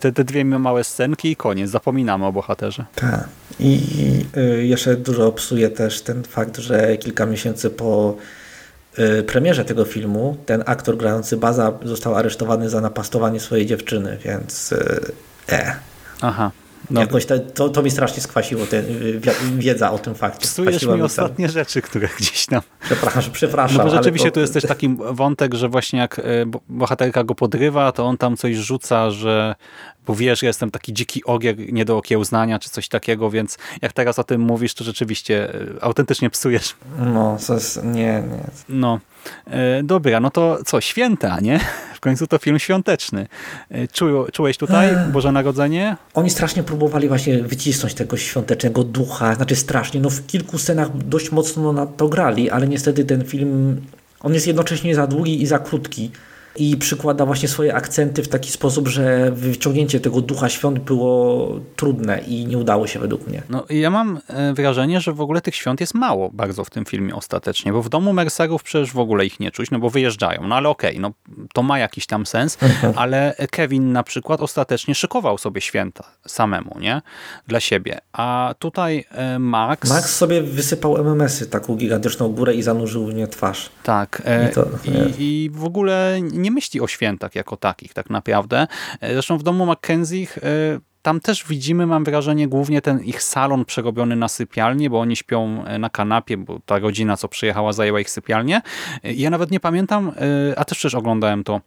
te, te dwie małe scenki i koniec, zapominamy o bohaterze. Tak. I y, jeszcze dużo psuje też ten fakt, że kilka miesięcy po y, premierze tego filmu ten aktor grający Baza został aresztowany za napastowanie swojej dziewczyny, więc y, e. Aha. No, Jakoś to, to, to mi strasznie skwasiło ten, y, wi- wiedza o tym fakcie. psujesz mi ostatnie rzeczy, które gdzieś tam... Przepraszam, przepraszam. No bo rzeczywiście to, tu jest też taki wątek, że właśnie jak bo- bohaterka go podrywa, to on tam coś rzuca, że bo wiesz, ja jestem taki dziki ogier, nie do okiełznania, czy coś takiego, więc jak teraz o tym mówisz, to rzeczywiście autentycznie psujesz. No, to jest, nie, nie. No, dobra, no to co, święta, nie? W końcu to film świąteczny. E, Czu, czułeś tutaj Boże Narodzenie? Oni strasznie próbowali właśnie wycisnąć tego świątecznego ducha, znaczy strasznie, no w kilku scenach dość mocno na to grali, ale niestety ten film, on jest jednocześnie za długi i za krótki i przykłada właśnie swoje akcenty w taki sposób, że wyciągnięcie tego ducha świąt było trudne i nie udało się według mnie. No ja mam e, wrażenie, że w ogóle tych świąt jest mało bardzo w tym filmie ostatecznie, bo w domu Mercerów przecież w ogóle ich nie czuć, no bo wyjeżdżają, no ale okej, no to ma jakiś tam sens, ale Kevin na przykład ostatecznie szykował sobie święta samemu, nie? Dla siebie. A tutaj e, Max... Max sobie wysypał MMS-y, taką gigantyczną górę i zanurzył w nie twarz. Tak. e, I to- I, I w ogóle nie myśli o świętach jako takich tak naprawdę. E, Zresztą w domu Mackenziech e, tam też widzimy, mam wrażenie, głównie ten ich salon przerobiony na sypialnię, bo oni śpią e, na kanapie, bo ta rodzina, co przyjechała, zajęła ich sypialnię. Ja nawet nie pamiętam, a też przecież oglądałem to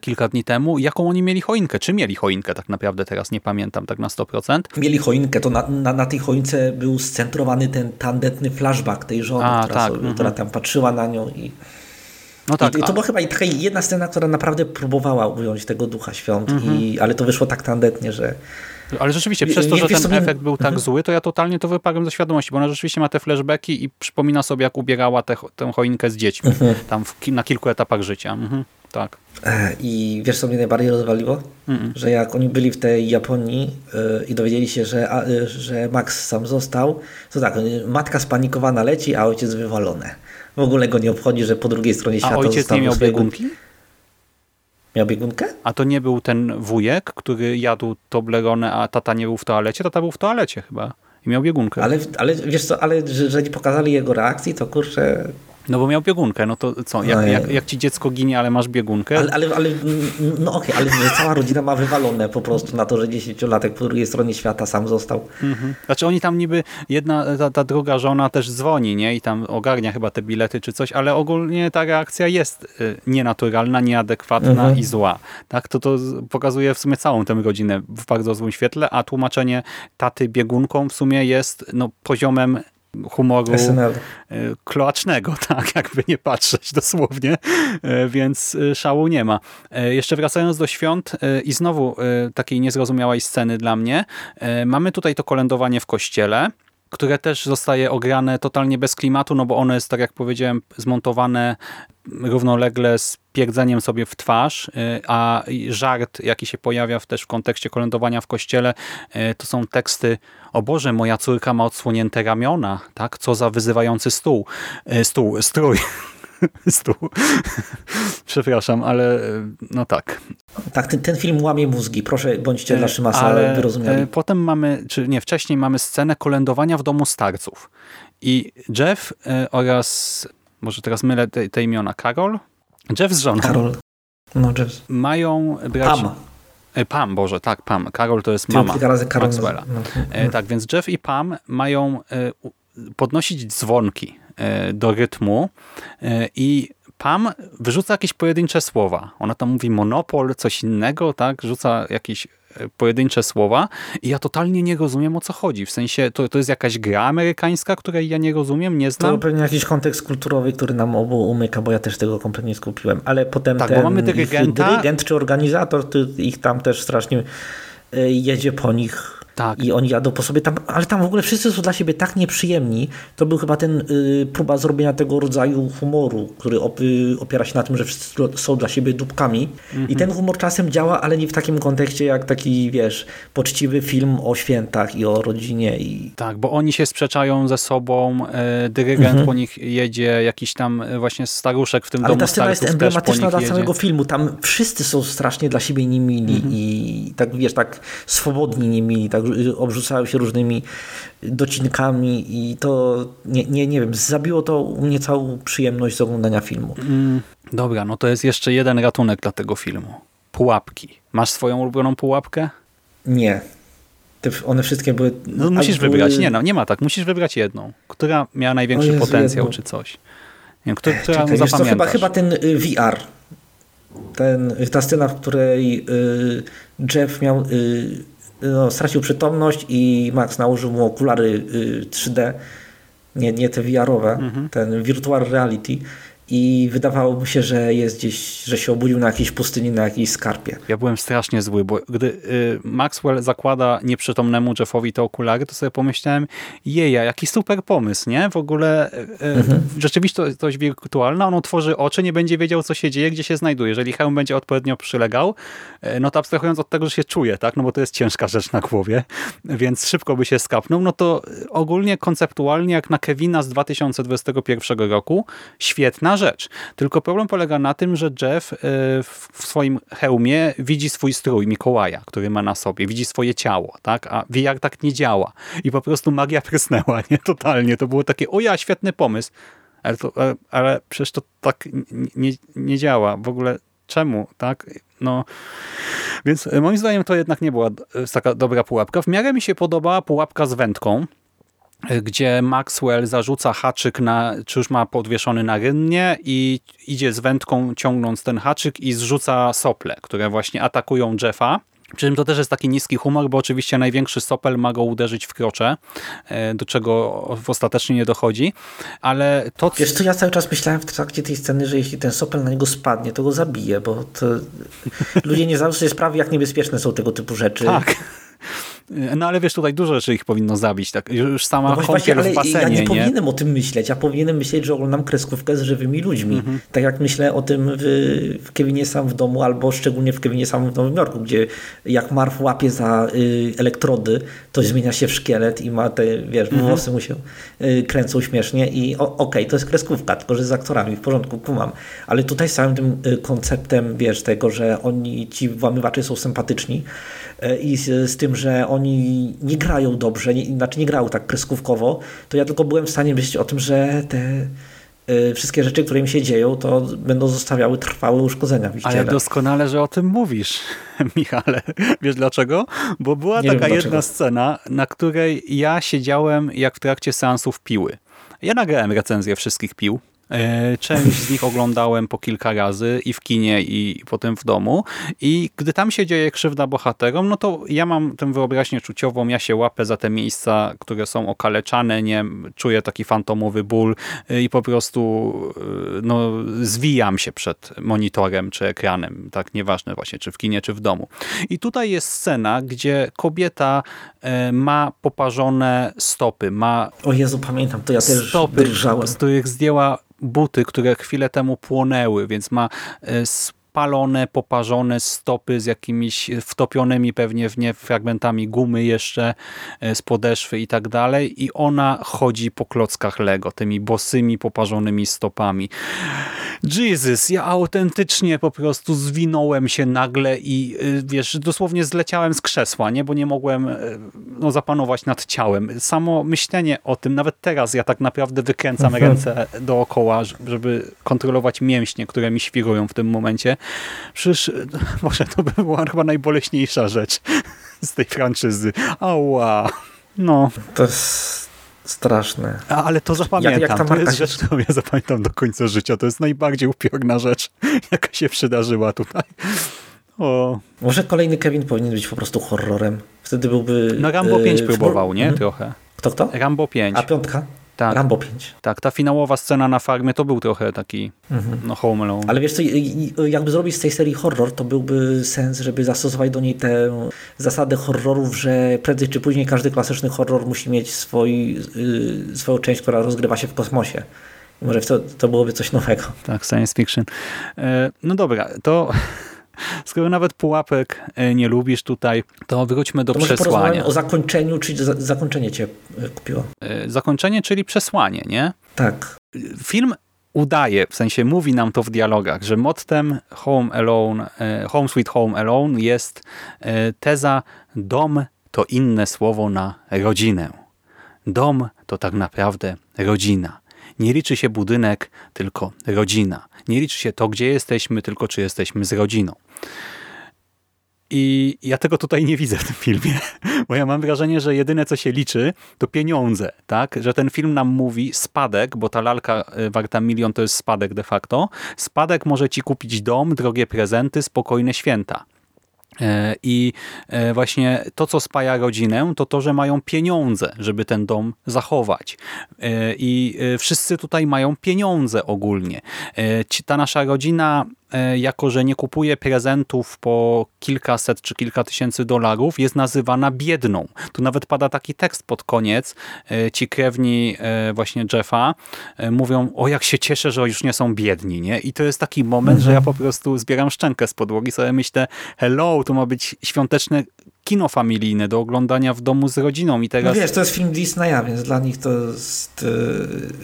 kilka dni temu, jaką oni mieli choinkę. Czy mieli choinkę tak naprawdę teraz, nie pamiętam tak na 100%. Mieli choinkę, to na, na, na tej choince był scentrowany ten tandetny flashback tej żony, A, która, tak, sobie, mhm. która tam patrzyła na nią i No tak, I, to była chyba i taka jedna scena, która naprawdę próbowała ująć tego ducha świąt, Mhm. i, ale to wyszło tak tandetnie, że Ale rzeczywiście, przez to, że ten efekt był tak Mhm. zły, to ja totalnie to wyparłem ze świadomości, bo ona rzeczywiście ma te flashbacki i przypomina sobie, jak ubierała tę tę choinkę z dziećmi, Mhm. tam w, na kilku etapach życia. Mhm, tak. e, i wiesz co mnie najbardziej rozwaliło? Mhm. Że jak oni byli w tej Japonii e, i dowiedzieli się, że, a, e, że Max sam został, to tak, matka spanikowana leci, a ojciec wywalone. W ogóle go nie obchodzi, że po drugiej stronie A świata ojciec został nie miał biegunki? Miał biegunkę? A to nie był ten wujek, który jadł Toblerone, a tata nie był w toalecie? Tata był w toalecie chyba. I miał biegunkę. Ale, ale wiesz co, ale że, że nie pokazali jego reakcji, to kurczę, no bo miał biegunkę, no to co, jak, jak, jak ci dziecko ginie, ale masz biegunkę? Ale, ale, ale no okej, okay, ale cała rodzina ma wywalone po prostu na to, że dziesięciolatek po drugiej stronie świata sam został. Mhm. Znaczy oni tam niby, jedna, ta, ta druga żona też dzwoni, nie? I tam ogarnia chyba te bilety czy coś, ale ogólnie ta reakcja jest y, nienaturalna, nieadekwatna mhm. i zła. Tak, to to pokazuje w sumie całą tę rodzinę w bardzo złym świetle, a tłumaczenie taty biegunką w sumie jest no, poziomem humoru SNL. E, kloacznego, tak, jakby nie patrzeć dosłownie, e, więc e, szału nie ma. Jeszcze wracając do świąt i znowu takiej niezrozumiałej sceny dla mnie, mamy tutaj to kolędowanie w kościele, które też zostaje ograne totalnie bez klimatu, no bo ono jest, tak jak powiedziałem, zmontowane równolegle z pierdzeniem sobie w twarz, y, a żart, jaki się pojawia też w kontekście kolędowania w kościele, y, to są teksty o Boże, moja córka ma odsłonięte ramiona, tak? Co za wyzywający stół, y, stół, strój. stół. Przepraszam, ale no tak. Tak, ten, ten film łamie mózgi. Proszę, bądźcie dla Szymasa ale wyrozumiali. Potem mamy, czy nie, wcześniej mamy scenę kolędowania w domu starców. I Jeff oraz może teraz mylę te, te imiona, Karol? Jeff z żoną. Karol. No, Jeff. Mają brać... Pam. E, Pam, Boże, tak, Pam. Karol to jest mama Maxwella. No, no. Tak, więc Jeff i Pam mają e, podnosić dzwonki do rytmu i Pam wyrzuca jakieś pojedyncze słowa. Ona tam mówi monopol, coś innego, tak? Rzuca jakieś pojedyncze słowa i ja totalnie nie rozumiem o co chodzi. W sensie to, to jest jakaś gra amerykańska, której ja nie rozumiem, nie znam. To pewnie jakiś kontekst kulturowy, który nam obu umyka, bo ja też tego kompletnie skupiłem. Ale potem tak, ten bo mamy dyrygenta. dyrygent czy organizator ich tam też strasznie e, jedzie po nich tak. I oni jadą po sobie tam, ale tam w ogóle wszyscy są dla siebie tak nieprzyjemni. To był chyba ten y, próba zrobienia tego rodzaju humoru, który op, y, opiera się na tym, że wszyscy są dla siebie dupkami. Mm -hmm. I ten humor czasem działa, ale nie w takim kontekście jak taki, wiesz, poczciwy film o świętach i o rodzinie. I... Tak, bo oni się sprzeczają ze sobą, y, dyrygent mm -hmm. po nich jedzie, jakiś tam e, właśnie staruszek w tym ale domu ta scena jest emblematyczna dla całego filmu. Tam wszyscy są strasznie dla siebie niemili mm -hmm. i tak, wiesz, tak swobodni niemili, tak obrzucają się różnymi docinkami i to, nie, nie, nie wiem, zabiło to u mnie całą przyjemność z oglądania filmu. Mm, dobra, no to jest jeszcze jeden ratunek dla tego filmu. Pułapki. Masz swoją ulubioną pułapkę? Nie. Te, one wszystkie były... No musisz były... wybrać. Nie, no, nie ma tak. Musisz wybrać jedną. Która miała największy Jezu, potencjał, jedną. czy coś. Nie, która, która Czekaj, wiesz co, chyba, chyba ten y, VR. Ten, ta scena, w której y, Jeff miał y, no, stracił przytomność i Max nałożył mu okulary 3D, nie, nie te VR-owe, mhm. ten virtual reality i wydawało mi się, że jest gdzieś, że się obudził na jakiejś pustyni, na jakiejś skarpie. Ja byłem strasznie zły, bo gdy y, Maxwell zakłada nieprzytomnemu Jeffowi te okulary, to sobie pomyślałem, jeja, jaki super pomysł, nie? W ogóle y, y mhm. rzeczywistość wirtualna, on otworzy oczy, nie będzie wiedział, co się dzieje, gdzie się znajduje. Jeżeli hełm będzie odpowiednio przylegał, no to abstrahując od tego, że się czuje, tak? No bo to jest ciężka rzecz na głowie, więc szybko by się skapnął, no to ogólnie konceptualnie jak na Kevina z 2021 roku, świetna rzecz. Tylko problem polega na tym, że Jeff e, w swoim hełmie widzi swój strój Mikołaja, który ma na sobie, widzi swoje ciało, tak? a VR tak nie działa. I po prostu magia prysnęła, nie? Totalnie. To było takie, o ja, świetny pomysł. Ale, to, ale przecież to tak nie, nie działa. W ogóle czemu, tak? No, więc e, moim zdaniem to jednak nie była e, taka dobra pułapka. W miarę mi się podobała pułapka z wędką, gdzie Maxwell zarzuca haczyk, na, czy już ma podwieszony na rynnie i idzie z wędką ciągnąc ten haczyk i zrzuca sople, które właśnie atakują Jeffa. Przy czym to też jest taki niski humor, bo oczywiście największy sopel ma go uderzyć w krocze, e, do czego ostatecznie nie dochodzi, ale to... Wiesz co, ja cały czas myślałem w trakcie tej sceny, że jeśli ten sopel na niego spadnie, to go zabije, bo to... ludzie nie zdają sobie sprawy, jak niebezpieczne są tego typu rzeczy. Tak. No ale wiesz, tutaj dużo rzeczy ich powinno zabić. Tak? Już sama no właśnie, w basenie. Ja nie, nie, powinienem o tym myśleć. Ja powinienem myśleć, że oglądam kreskówkę z żywymi ludźmi. Mhm. Tak jak myślę o tym w, w Kevinie Sam w domu, albo szczególnie w Kevinie Sam w Nowym Jorku, gdzie jak Marv łapie za y, elektrody, to zmienia się w szkielet i ma te, wiesz, mhm. włosy mu się y, kręcą śmiesznie i okej, okay, to jest kreskówka, tylko że z aktorami, w porządku, kumam. Ale tutaj z całym tym y, konceptem, wiesz, tego, że oni, ci włamywacze są sympatyczni i z, z tym, że oni nie grają dobrze, nie, znaczy nie grają tak kreskówkowo, to ja tylko byłem w stanie myśleć o tym, że te y, wszystkie rzeczy, które im się dzieją, to będą zostawiały trwałe uszkodzenia w ich Ale doskonale, że o tym mówisz, Michale. Wiesz dlaczego? Bo była nie taka jedna scena, na której ja siedziałem jak w trakcie seansów piły. Ja nagrałem recenzję wszystkich pił E, część z nich oglądałem po kilka razy i w kinie, i potem w domu. I gdy tam się dzieje krzywda bohaterom, no to ja mam tę wyobraźnię czuciową, ja się łapę za te miejsca, które są okaleczane, nie czuję taki fantomowy ból e, i po prostu e, no, zwijam się przed monitorem czy ekranem, tak nieważne właśnie, czy w kinie, czy w domu. I tutaj jest scena, gdzie kobieta ma poparzone stopy, ma o Jezu, pamiętam, to ja też stopy, drżałem. z których zdjęła buty, które chwilę temu płonęły, więc ma e, spalone, poparzone stopy z jakimiś wtopionymi pewnie w nie fragmentami gumy jeszcze e, z podeszwy i tak dalej i ona chodzi po klockach Lego, tymi bosymi, poparzonymi stopami. Jesus, ja autentycznie po prostu zwinąłem się nagle i y, wiesz, dosłownie zleciałem z krzesła, nie, bo nie mogłem y, no, zapanować nad ciałem. Samo myślenie o tym, nawet teraz ja tak naprawdę wykręcam mhm. ręce dookoła, żeby kontrolować mięśnie, które mi świrują w tym momencie. Przecież może to by była chyba najboleśniejsza rzecz z tej franczyzy. Ała. No. To jest straszne. A, ale to zapamiętam. Jak, jak to jest rzecz, którą ja zapamiętam do końca życia. To jest najbardziej upiorna rzecz, jaka się przydarzyła tutaj. O. Może kolejny Kevin powinien być po prostu horrorem. Wtedy byłby... No Rambo 5 yy, próbował, nie? Mhm. Trochę. Kto, kto? Rambo 5. A piątka? Tak. Rambo 5. Tak, ta finałowa scena na farmie to był trochę taki mhm. no Home Alone. Ale wiesz co, jakby zrobić z tej serii horror, to byłby sens, żeby zastosować do niej tę zasadę horrorów, że prędzej czy później każdy klasyczny horror musi mieć swój, yy, swoją część, która rozgrywa się w kosmosie. Może to, to byłoby coś nowego. Tak, science fiction. E, no dobra, to Skoro nawet pułapek e, nie lubisz tutaj, to wróćmy do to przesłania. o zakończeniu, czyli za, zakończenie cię e, kupiło. E, zakończenie, czyli przesłanie, nie? Tak. Film udaje, w sensie mówi nam to w dialogach, że mottem Home Alone, Home Sweet Home Alone jest teza dom to inne słowo na rodzinę. Dom to tak naprawdę rodzina. Nie liczy się budynek, tylko rodzina. Nie liczy się to, gdzie jesteśmy, tylko czy jesteśmy z rodziną. I ja tego tutaj nie widzę w tym filmie, bo ja mam wrażenie, że jedyne co się liczy to pieniądze, tak? Że ten film nam mówi spadek, bo ta lalka y, warta milion to jest spadek de facto. Spadek może ci kupić dom, drogie prezenty, spokojne święta. E, I e, właśnie to, co spaja rodzinę, to to, że mają pieniądze, żeby ten dom zachować. E, I wszyscy tutaj mają pieniądze ogólnie. Ta nasza rodzina jako że nie kupuje prezentów po kilkaset czy kilka tysięcy dolarów, jest nazywana biedną. Tu nawet pada taki tekst pod koniec. E, ci krewni e, właśnie Jeffa mówią, o jak się cieszę, że już nie są biedni. Nie? I to jest taki moment, mhm. że ja po prostu zbieram szczękę z podłogi, sobie myślę, hello, to ma być świąteczne kino familijne do oglądania w domu z rodziną i teraz... No wiesz, to jest film Disneya, więc dla nich to jest,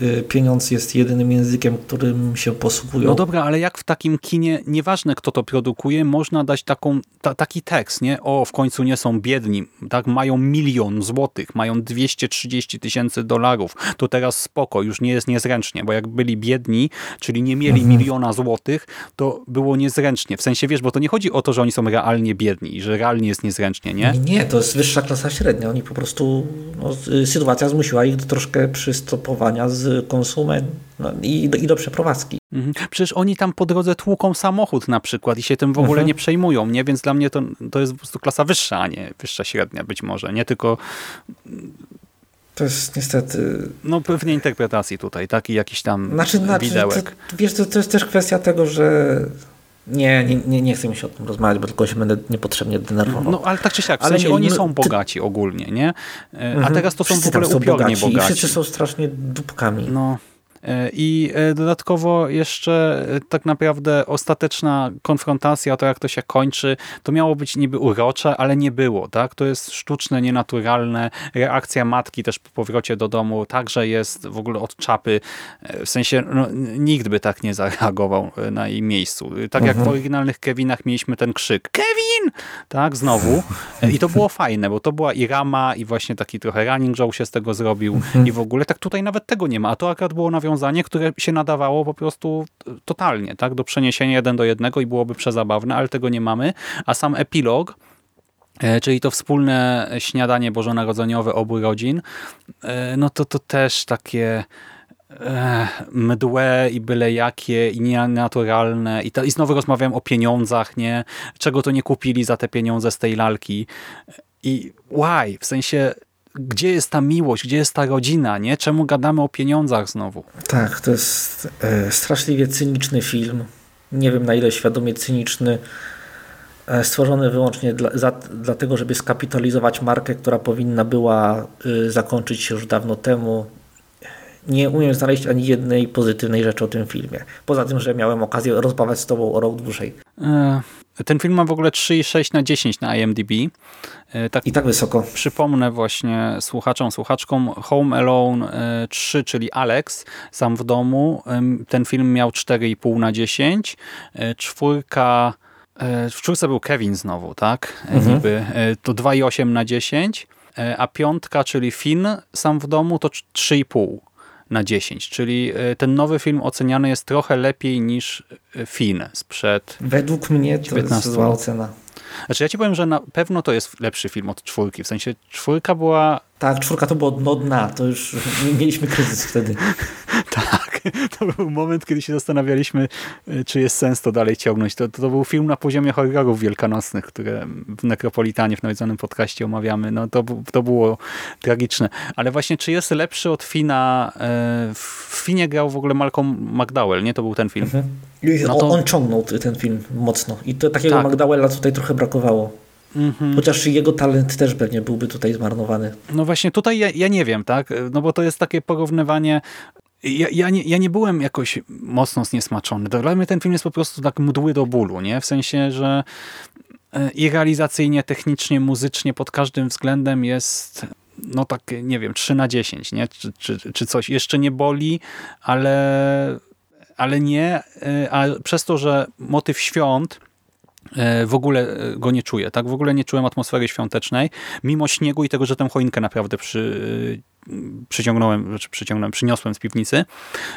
yy, pieniądz jest jedynym językiem, którym się posługują. No dobra, ale jak w takim kinie, nieważne kto to produkuje, można dać taką, ta, taki tekst, nie? O, w końcu nie są biedni, tak? Mają milion złotych, mają 230 tysięcy dolarów, to teraz spoko, już nie jest niezręcznie, bo jak byli biedni, czyli nie mieli mhm. miliona złotych, to było niezręcznie. W sensie, wiesz, bo to nie chodzi o to, że oni są realnie biedni i że realnie jest niezręcznie, nie? Nie, to jest wyższa klasa średnia. Oni po prostu, no, sytuacja zmusiła ich do troszkę przystopowania z konsumentem no, i, do, i do przeprowadzki. Mhm. Przecież oni tam po drodze tłuką samochód na przykład i się tym w ogóle mhm. nie przejmują, nie? Więc dla mnie to, to jest po prostu klasa wyższa, a nie wyższa średnia być może, nie? Tylko to jest niestety... No pewnie interpretacji tutaj, taki jakiś tam znaczy, znaczy widełek. To, wiesz, to, to jest też kwestia tego, że nie, nie, nie, nie chcę mi się o tym rozmawiać, bo tylko się będę niepotrzebnie denerwował. No ale tak czy siak, w ale sensie nie, oni są bogaci ogólnie, nie? A mhm. teraz to są w ogóle upiornie bogaci. bogaci. I wszyscy są strasznie dupkami. No, E, I e, dodatkowo jeszcze e, tak naprawdę ostateczna konfrontacja, to jak to się kończy, to miało być niby urocze, ale nie było. tak? To jest sztuczne, nienaturalne. Reakcja matki też po powrocie do domu także jest w ogóle od czapy. W sensie no, nikt by tak nie zareagował na jej miejscu. Tak jak w mhm. oryginalnych Kevinach mieliśmy ten krzyk Kevin! Tak, znowu. I to było fajne, bo to była i rama, i właśnie taki trochę running joke się z tego zrobił mhm. i w ogóle tak tutaj nawet tego nie ma. A to akurat było nawiązanie, które się nadawało po prostu totalnie, tak, do przeniesienia jeden do jednego i byłoby przezabawne, ale tego nie mamy. A sam epilog, e, czyli to wspólne śniadanie bożonarodzeniowe obu rodzin, e, no to to też takie mdłe i byle jakie i nienaturalne I, to, i znowu rozmawiam o pieniądzach, nie? Czego to nie kupili za te pieniądze z tej lalki. I why? W sensie gdzie jest ta miłość, gdzie jest ta rodzina, nie? Czemu gadamy o pieniądzach znowu? Tak, to jest e, straszliwie cyniczny film. Nie wiem na ile świadomie cyniczny. E, stworzony wyłącznie dla, za, dlatego, żeby skapitalizować markę, która powinna była y, zakończyć się już dawno temu nie umiem znaleźć ani jednej pozytywnej rzeczy o tym filmie. Poza tym, że miałem okazję rozmawiać z tobą o rok dłużej. E, ten film ma w ogóle 3,6 na 10 na IMDb. E, tak, I tak wysoko. Przypomnę właśnie słuchaczom, słuchaczkom Home Alone 3, e, czyli Alex, sam w domu. Ten film miał 4,5 na 10. Czwórka, w czwórce był Kevin znowu, tak? Mhm. Niby, to 2,8 na 10. A piątka, czyli Finn, sam w domu, to 3,5 na 10, czyli e, ten nowy film oceniany jest trochę lepiej niż e, Fin sprzed Według mnie to 19 jest zła ocena. Znaczy ja ci powiem, że na pewno to jest lepszy film od czwórki, w sensie czwórka była... Tak, czwórka to było dno dna, to już mieliśmy kryzys wtedy. tak, to był moment, kiedy się zastanawialiśmy, e, czy jest sens to dalej ciągnąć. To, to, był film na poziomie horrorów wielkanocnych, które w Nekropolitanie, w nawiedzonym podcaście omawiamy. No to, to było tragiczne. Ale właśnie, czy jest lepszy od Fina? E, w Finie grał w ogóle Malcolm McDowell, nie? To był ten film. Mhm. No to... On ciągnął ten film mocno. I to takiego tak. McDowella tutaj trochę brakowało. Mhm. Chociaż jego talent też pewnie byłby tutaj zmarnowany. No właśnie tutaj ja, ja, nie wiem, tak? No bo to jest takie porównywanie ja, ja, nie, ja nie byłem jakoś mocno zniesmaczony. Dla mnie ten film jest po prostu tak mdły do bólu, nie? W sensie, że e, i realizacyjnie, technicznie, muzycznie pod każdym względem jest no tak, nie wiem, 3 na 10, nie? Czy, czy, czy coś jeszcze nie boli, ale, ale nie, e, a przez to, że motyw świąt w ogóle go nie czuję, tak? W ogóle nie czułem atmosfery świątecznej, mimo śniegu i tego, że tę choinkę naprawdę przy, przyciągnąłem, znaczy przyciągnąłem, przyniosłem z piwnicy.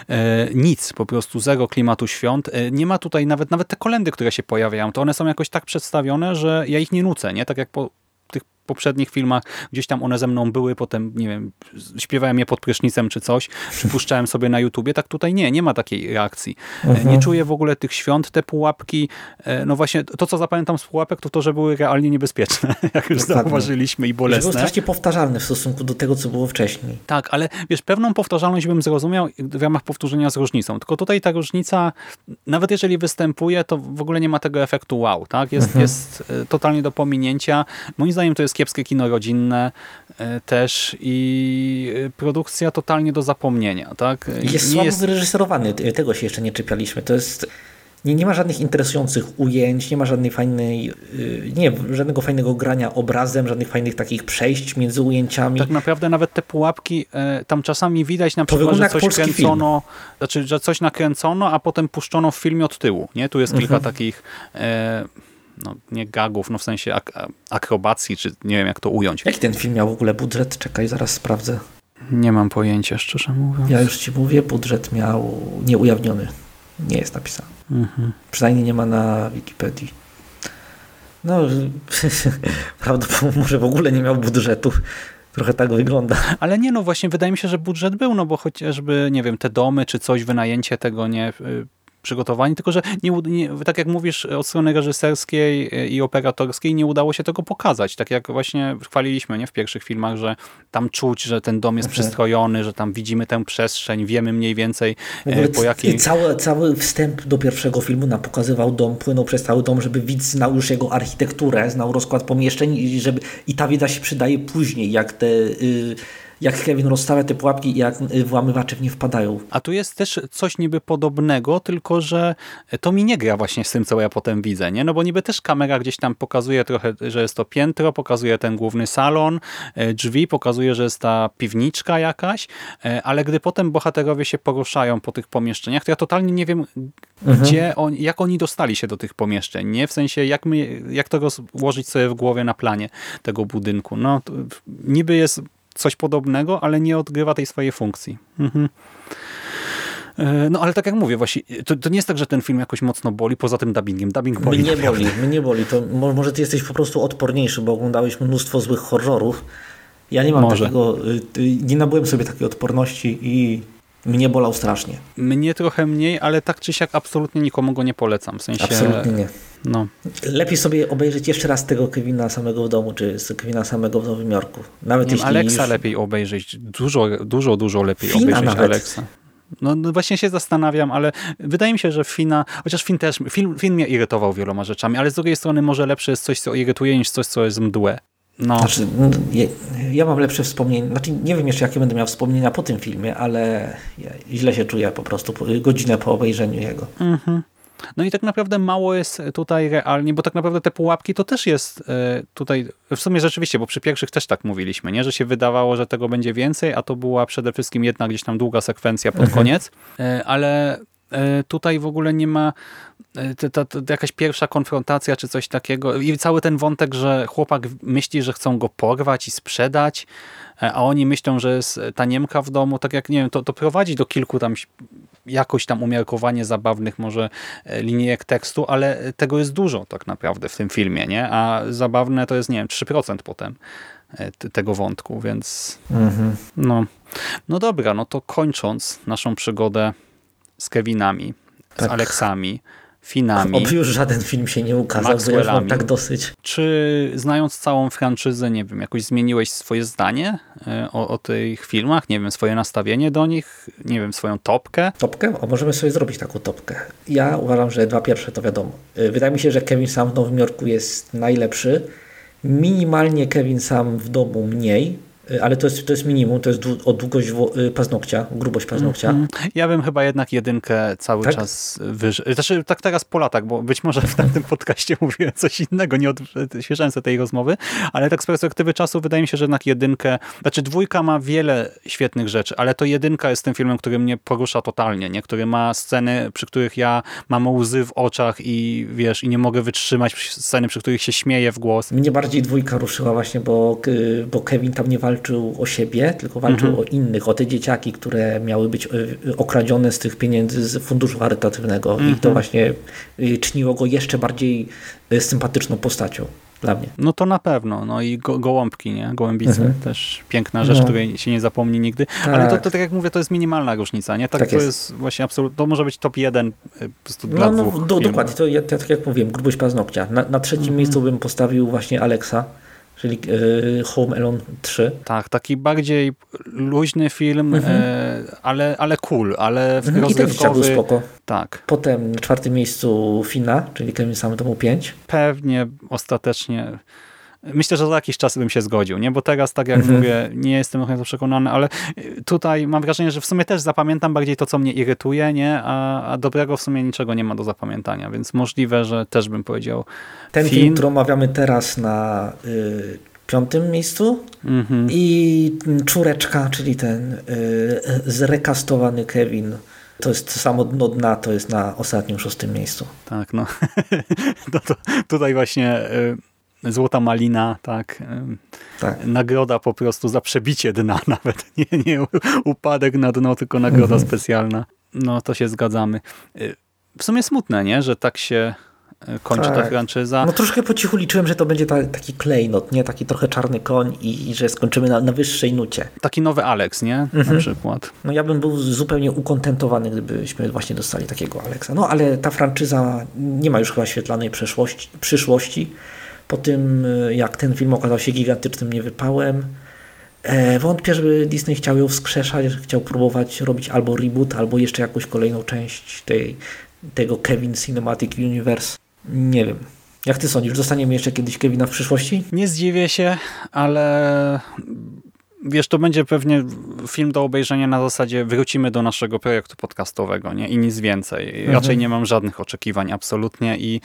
E, nic, po prostu zero klimatu świąt. E, nie ma tutaj nawet, nawet te kolendy, które się pojawiają, to one są jakoś tak przedstawione, że ja ich nie nucę, nie? Tak jak po poprzednich filmach gdzieś tam one ze mną były, potem, nie wiem, śpiewałem je pod prysznicem czy coś, przypuszczałem sobie na YouTubie, tak tutaj nie, nie ma takiej reakcji. Mhm. Nie czuję w ogóle tych świąt, te pułapki, e, no właśnie to, co zapamiętam z pułapek, to to, że były realnie niebezpieczne, jak już Dokładnie. zauważyliśmy i bolesne. Były strasznie powtarzalne w stosunku do tego, co było wcześniej. Tak, ale wiesz, pewną powtarzalność bym zrozumiał w ramach powtórzenia z różnicą, tylko tutaj ta różnica, nawet jeżeli występuje, to w ogóle nie ma tego efektu wow, tak? Jest, mhm. jest e, totalnie do pominięcia. Moim zdaniem to jest jest kiepskie kino rodzinne e, też i e, produkcja totalnie do zapomnienia. Tak? Jest nie słabo jest... wyreżyserowany, tego się jeszcze nie czepialiśmy. To jest... Nie, nie ma żadnych interesujących ujęć, nie ma żadnej fajnej, y, nie, żadnego fajnego grania obrazem, żadnych fajnych takich przejść między ujęciami. Tak naprawdę nawet te pułapki, e, tam czasami widać na przykład, że coś kręcono, film. znaczy, że coś nakręcono, a potem puszczono w filmie od tyłu. Nie? Tu jest kilka mhm. takich e, no, nie gagów, no w sensie ak akrobacji, czy nie wiem jak to ująć. Jaki ten film miał w ogóle budżet? Czekaj, zaraz sprawdzę. Nie mam pojęcia, szczerze mówiąc. Ja już ci mówię, budżet miał nieujawniony. Nie jest napisany. Mhm. Przynajmniej nie ma na Wikipedii. No, prawda, może w ogóle nie miał budżetu. Trochę tak wygląda. Ale nie, no właśnie wydaje mi się, że budżet był, no bo chociażby, nie wiem, te domy czy coś, wynajęcie tego, nie, y, przygotowani, tylko że nie, nie, tak jak mówisz od strony reżyserskiej e, i operatorskiej nie udało się tego pokazać. Tak jak właśnie chwaliliśmy nie, w pierwszych filmach, że tam czuć, że ten dom jest mhm. przystrojony, że tam widzimy tę przestrzeń, wiemy mniej więcej e, po jakiej... Cały, cały wstęp do pierwszego filmu nam pokazywał dom, płynął przez cały dom, żeby widz znał już jego architekturę, znał rozkład pomieszczeń i, żeby, i ta wiedza się przydaje później, jak te... Y, jak Kevin rozstawia te pułapki i jak włamywacze w nie wpadają. A tu jest też coś niby podobnego, tylko że to mi nie gra właśnie z tym, co ja potem widzę, nie? No bo niby też kamera gdzieś tam pokazuje trochę, że jest to piętro, pokazuje ten główny salon, e, drzwi, pokazuje, że jest ta piwniczka jakaś, e, ale gdy potem bohaterowie się poruszają po tych pomieszczeniach, to ja totalnie nie wiem, mhm. gdzie on, jak oni dostali się do tych pomieszczeń, nie? W sensie, jak, my, jak to rozłożyć sobie w głowie na planie tego budynku. No, niby jest coś podobnego, ale nie odgrywa tej swojej funkcji. Mhm. E, no ale tak jak mówię, właśnie, to, to, nie jest tak, że ten film jakoś mocno boli, poza tym dubbingiem. Dubbing boli Mnie nie boli, mnie nie boli. To może ty jesteś po prostu odporniejszy, bo oglądałeś mnóstwo złych horrorów. Ja nie mam może. takiego, y, y, nie nabyłem sobie takiej odporności i mnie bolał strasznie. Mnie trochę mniej, ale tak czy siak absolutnie nikomu go nie polecam. W sensie, absolutnie nie. No. Lepiej sobie obejrzeć jeszcze raz tego Kevina samego w domu, czy Kevina samego w Nowym Jorku. Nawet nie, jeśli Alexa już... lepiej obejrzeć. Dużo, dużo, dużo lepiej Fina obejrzeć nawet. Alexa. No, no, właśnie się zastanawiam, ale wydaje mi się, że Fina, chociaż Fin też, film, film mnie irytował wieloma rzeczami, ale z drugiej strony może lepsze jest coś, co irytuje, niż coś, co jest mdłe. No. Znaczy, no, ja, ja, mam lepsze wspomnienia, znaczy nie wiem jeszcze jakie będę miał wspomnienia po tym filmie, ale ja źle się czuję po prostu godzinę po obejrzeniu jego. Mhm. No i tak naprawdę mało jest tutaj realnie, bo tak naprawdę te pułapki to też jest e, tutaj, w sumie rzeczywiście, bo przy pierwszych też tak mówiliśmy, nie? że się wydawało, że tego będzie więcej, a to była przede wszystkim jedna gdzieś tam długa sekwencja pod mhm. koniec, e, ale e, tutaj w ogóle nie ma to, to, to, jakaś pierwsza konfrontacja czy coś takiego i cały ten wątek, że chłopak myśli, że chcą go porwać i sprzedać, a oni myślą, że jest ta Niemka w domu, tak jak nie wiem, to, to prowadzi do kilku tam jakoś tam umiarkowanie zabawnych może e, linijek tekstu, ale tego jest dużo tak naprawdę w tym filmie, nie? A zabawne to jest, nie wiem, 3% potem e, tego wątku, więc mhm. no. no dobra, no to kończąc naszą przygodę z Kevinami, tak. z Aleksami, Finami. Oby już żaden film się nie ukazał, bo już mam tak dosyć. Czy znając całą franczyzę, nie wiem, jakoś zmieniłeś swoje zdanie e, o, o tych filmach? Nie wiem, swoje nastawienie do nich? Nie wiem, swoją topkę? Topkę? O, możemy sobie zrobić taką topkę. Ja uważam, że dwa pierwsze to wiadomo. E, wydaje mi się, że Kevin Sam w Nowym Jorku jest najlepszy. Minimalnie Kevin Sam w domu mniej, ale to jest, to jest minimum, to jest o długość y, paznokcia, grubość paznokcia. Mm -hmm. Ja bym chyba jednak jedynkę cały tak? czas wyżej. Znaczy tak teraz po latach, bo być może w tamtym podcaście mówiłem coś innego, nie odświeżałem sobie tej rozmowy, ale tak z perspektywy czasu wydaje mi się, że jednak jedynkę, znaczy dwójka ma wiele świetnych rzeczy, ale to jedynka jest tym filmem, który mnie porusza totalnie, nie? który ma sceny, przy których ja mam łzy w oczach i wiesz, i nie mogę wytrzymać sceny, przy których się śmieję w głos. Mnie bardziej dwójka ruszyła właśnie, bo, y, bo Kevin tam nie walczy walczył o siebie, tylko walczył mhm. o innych, o te dzieciaki, które miały być e, okradzione z tych pieniędzy z funduszu charytatywnego mhm. i to mhm. właśnie e, czyniło go jeszcze bardziej e, sympatyczną postacią dla mnie. No to na pewno. No i go, gołąbki, nie? Gołębice. Mhm. Też piękna rzecz, no. której się nie zapomni nigdy. Tak. Ale to, to, tak jak mówię, to jest minimalna różnica, nie? Tak, tak to jest. jest właśnie absolutnie, to może być top jeden po prostu no, dla no, dwóch do, Dokładnie, to ja, ja, tak jak mówiłem, grubość paznokcia. Na, na trzecim mhm. miejscu bym postawił właśnie Alexa czyli e, Home Alone 3. Tak, taki bardziej luźny film, mhm. E, ale, ale cool, ale mhm, rozrywkowy. I spoko. Tak. Potem na czwartym miejscu Fina, czyli Kevin Sam Domu 5. Pewnie ostatecznie Myślę, że za jakiś czas bym się zgodził, nie? bo teraz, tak jak mhm. mówię, nie jestem do końca przekonany, ale tutaj mam wrażenie, że w sumie też zapamiętam bardziej to, co mnie irytuje, nie? A, a dobrego w sumie niczego nie ma do zapamiętania, więc możliwe, że też bym powiedział Ten film, film który omawiamy teraz na y, piątym miejscu mhm. i Czureczka, czyli ten y, zrekastowany Kevin to jest samo dno dna, to jest na ostatnim szóstym miejscu. Tak, no. no to, tutaj właśnie y, Złota Malina, tak. tak. Nagroda po prostu za przebicie dna nawet. Nie, nie upadek na dno, tylko nagroda mhm. specjalna. No to się zgadzamy. Y, w sumie smutne, nie? Że tak się y, kończy tak. ta franczyza. No troszkę po cichu liczyłem, że to będzie ta, taki klejnot, nie? Taki trochę czarny koń i, i że skończymy na, na, wyższej nucie. Taki nowy Alex, nie? Mhm. Na przykład. No ja bym był zupełnie ukontentowany, gdybyśmy właśnie dostali takiego Alexa. No ale ta franczyza nie ma już chyba świetlanej przyszłości. przyszłości po tym, e, jak ten film okazał się gigantycznym niewypałem. E, wątpię, żeby Disney chciał ją wskrzeszać, chciał próbować robić albo reboot, albo jeszcze jakąś kolejną część tej, tego Kevin Cinematic Universe. Nie wiem. Jak ty sądzisz, dostaniemy jeszcze kiedyś Kevina w przyszłości? Nie zdziwię się, ale wiesz, to będzie pewnie film do obejrzenia na zasadzie wrócimy do naszego projektu podcastowego nie? i nic więcej. Mhm. Raczej nie mam żadnych oczekiwań absolutnie i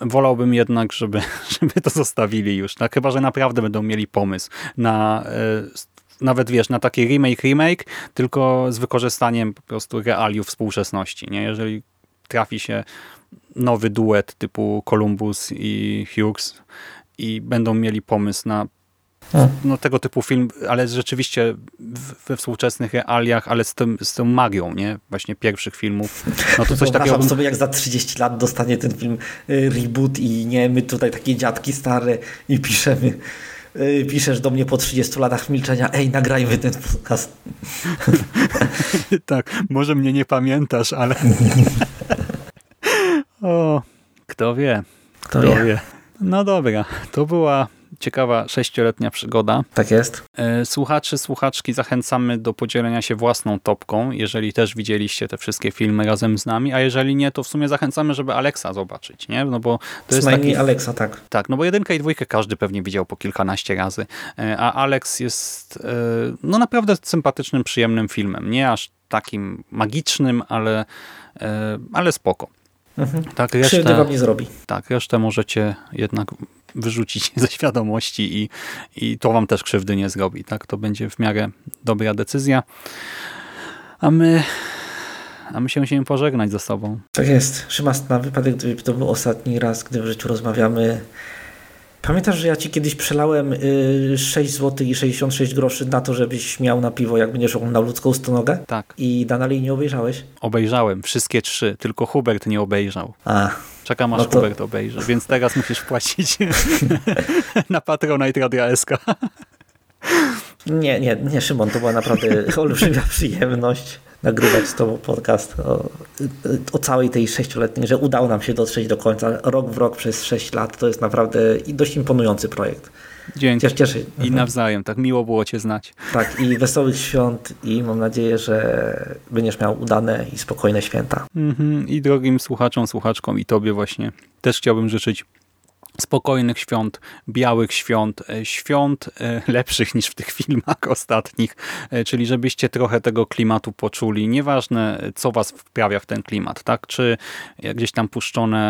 wolałbym jednak, żeby, żeby to zostawili już. No, chyba, że naprawdę będą mieli pomysł na e, nawet wiesz, na taki remake, remake, tylko z wykorzystaniem po prostu realiów współczesności. Nie? Jeżeli trafi się nowy duet typu Columbus i Hughes i będą mieli pomysł na. No, tego typu film, ale rzeczywiście we współczesnych realiach, ale z, tym, z tą magią, nie? Właśnie pierwszych filmów. No to coś takiego bym sobie, jak za 30 lat dostanie ten film y, reboot i nie, my tutaj takie dziadki stare i piszemy. y, Piszesz do mnie po 30 latach milczenia, ej, nagrajmy ten podcast. tak, może mnie nie pamiętasz, ale... o, kto wie, Kto kto wie. wie. No dobra, to była ciekawa sześcioletnia przygoda. Tak jest. E, Słuchaczy, słuchaczki zachęcamy do podzielenia się własną topką, jeżeli też widzieliście te wszystkie filmy razem z nami, a jeżeli nie, to w sumie zachęcamy, żeby Alexa zobaczyć, nie? No bo to jest taki... Alexa, tak. Tak, no bo jedynkę i dwójkę każdy pewnie widział po kilkanaście razy, e, a Alex jest e, no naprawdę sympatycznym, przyjemnym filmem. Nie aż takim magicznym, ale, ale spoko. Mhm. Tak, Krzywdy resztę, wam nie zrobi. tak, resztę możecie jednak wyrzucić ze świadomości i, i to wam też krzywdy nie zrobi. Tak, to będzie w miarę dobra decyzja. A my, a my się musimy pożegnać ze sobą. Tak jest. Szymas, na wypadek, gdyby to był ostatni raz, gdy w życiu rozmawiamy. Pamiętasz, że ja ci kiedyś przelałem y, 6 zł i 66 groszy na to, żebyś miał na piwo, jak będziesz oglądał ludzką stonogę? Tak, I dalej nie obejrzałeś? obejrzałem wszystkie trzy, tylko Hubert nie obejrzał. A, Czekam aż No to- Hubert obejrzy, więc teraz musisz płacić na Patronite Radia SK. Nie, nie, nie, Szymon, to była naprawdę olbrzymia przyjemność nagrywać z Tobą podcast o, o całej tej sześcioletniej, że udało nam się dotrzeć do końca. Rok w rok przez sześć lat to jest naprawdę dość imponujący projekt. Dzięki. Cieszę, cieszę. I nawzajem, tak miło było Cię znać. Tak, i wesołych świąt i mam nadzieję, że będziesz miał udane i spokojne święta. Mhm. I drogim słuchaczom, słuchaczkom i Tobie właśnie też chciałbym życzyć spokojnych świąt, białych świąt, e, świąt e, lepszych niż w tych filmach ostatnich, e, czyli żebyście trochę tego klimatu poczuli. Nieważne, co was wprawia w ten klimat, tak? Czy gdzieś tam puszczone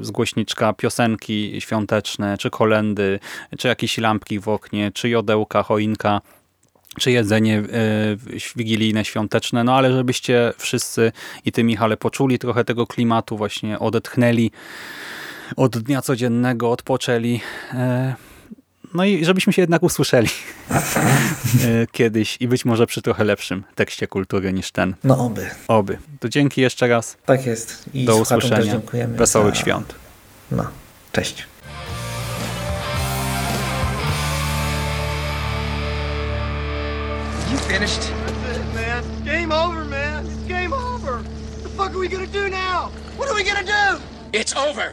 z głośniczka piosenki świąteczne, czy kolendy, czy jakieś lampki w oknie, czy jodełka, choinka, czy jedzenie wigilijne, świąteczne, no ale żebyście wszyscy i ty Michale poczuli trochę tego klimatu, właśnie odetchnęli od dnia codziennego, odpoczęli. E, No i żebyśmy się jednak usłyszeli e, kiedyś i być może przy trochę lepszym tekście kultury niż ten. No oby. Oby. To dzięki jeszcze raz. Tak jest. I Do usłyszenia. dziękujemy. Wesołych za- świąt. No, cześć. You finished? That's it, man. Game over, man. It's game over. What the fuck are we gonna do now? What are we gonna do? It's over.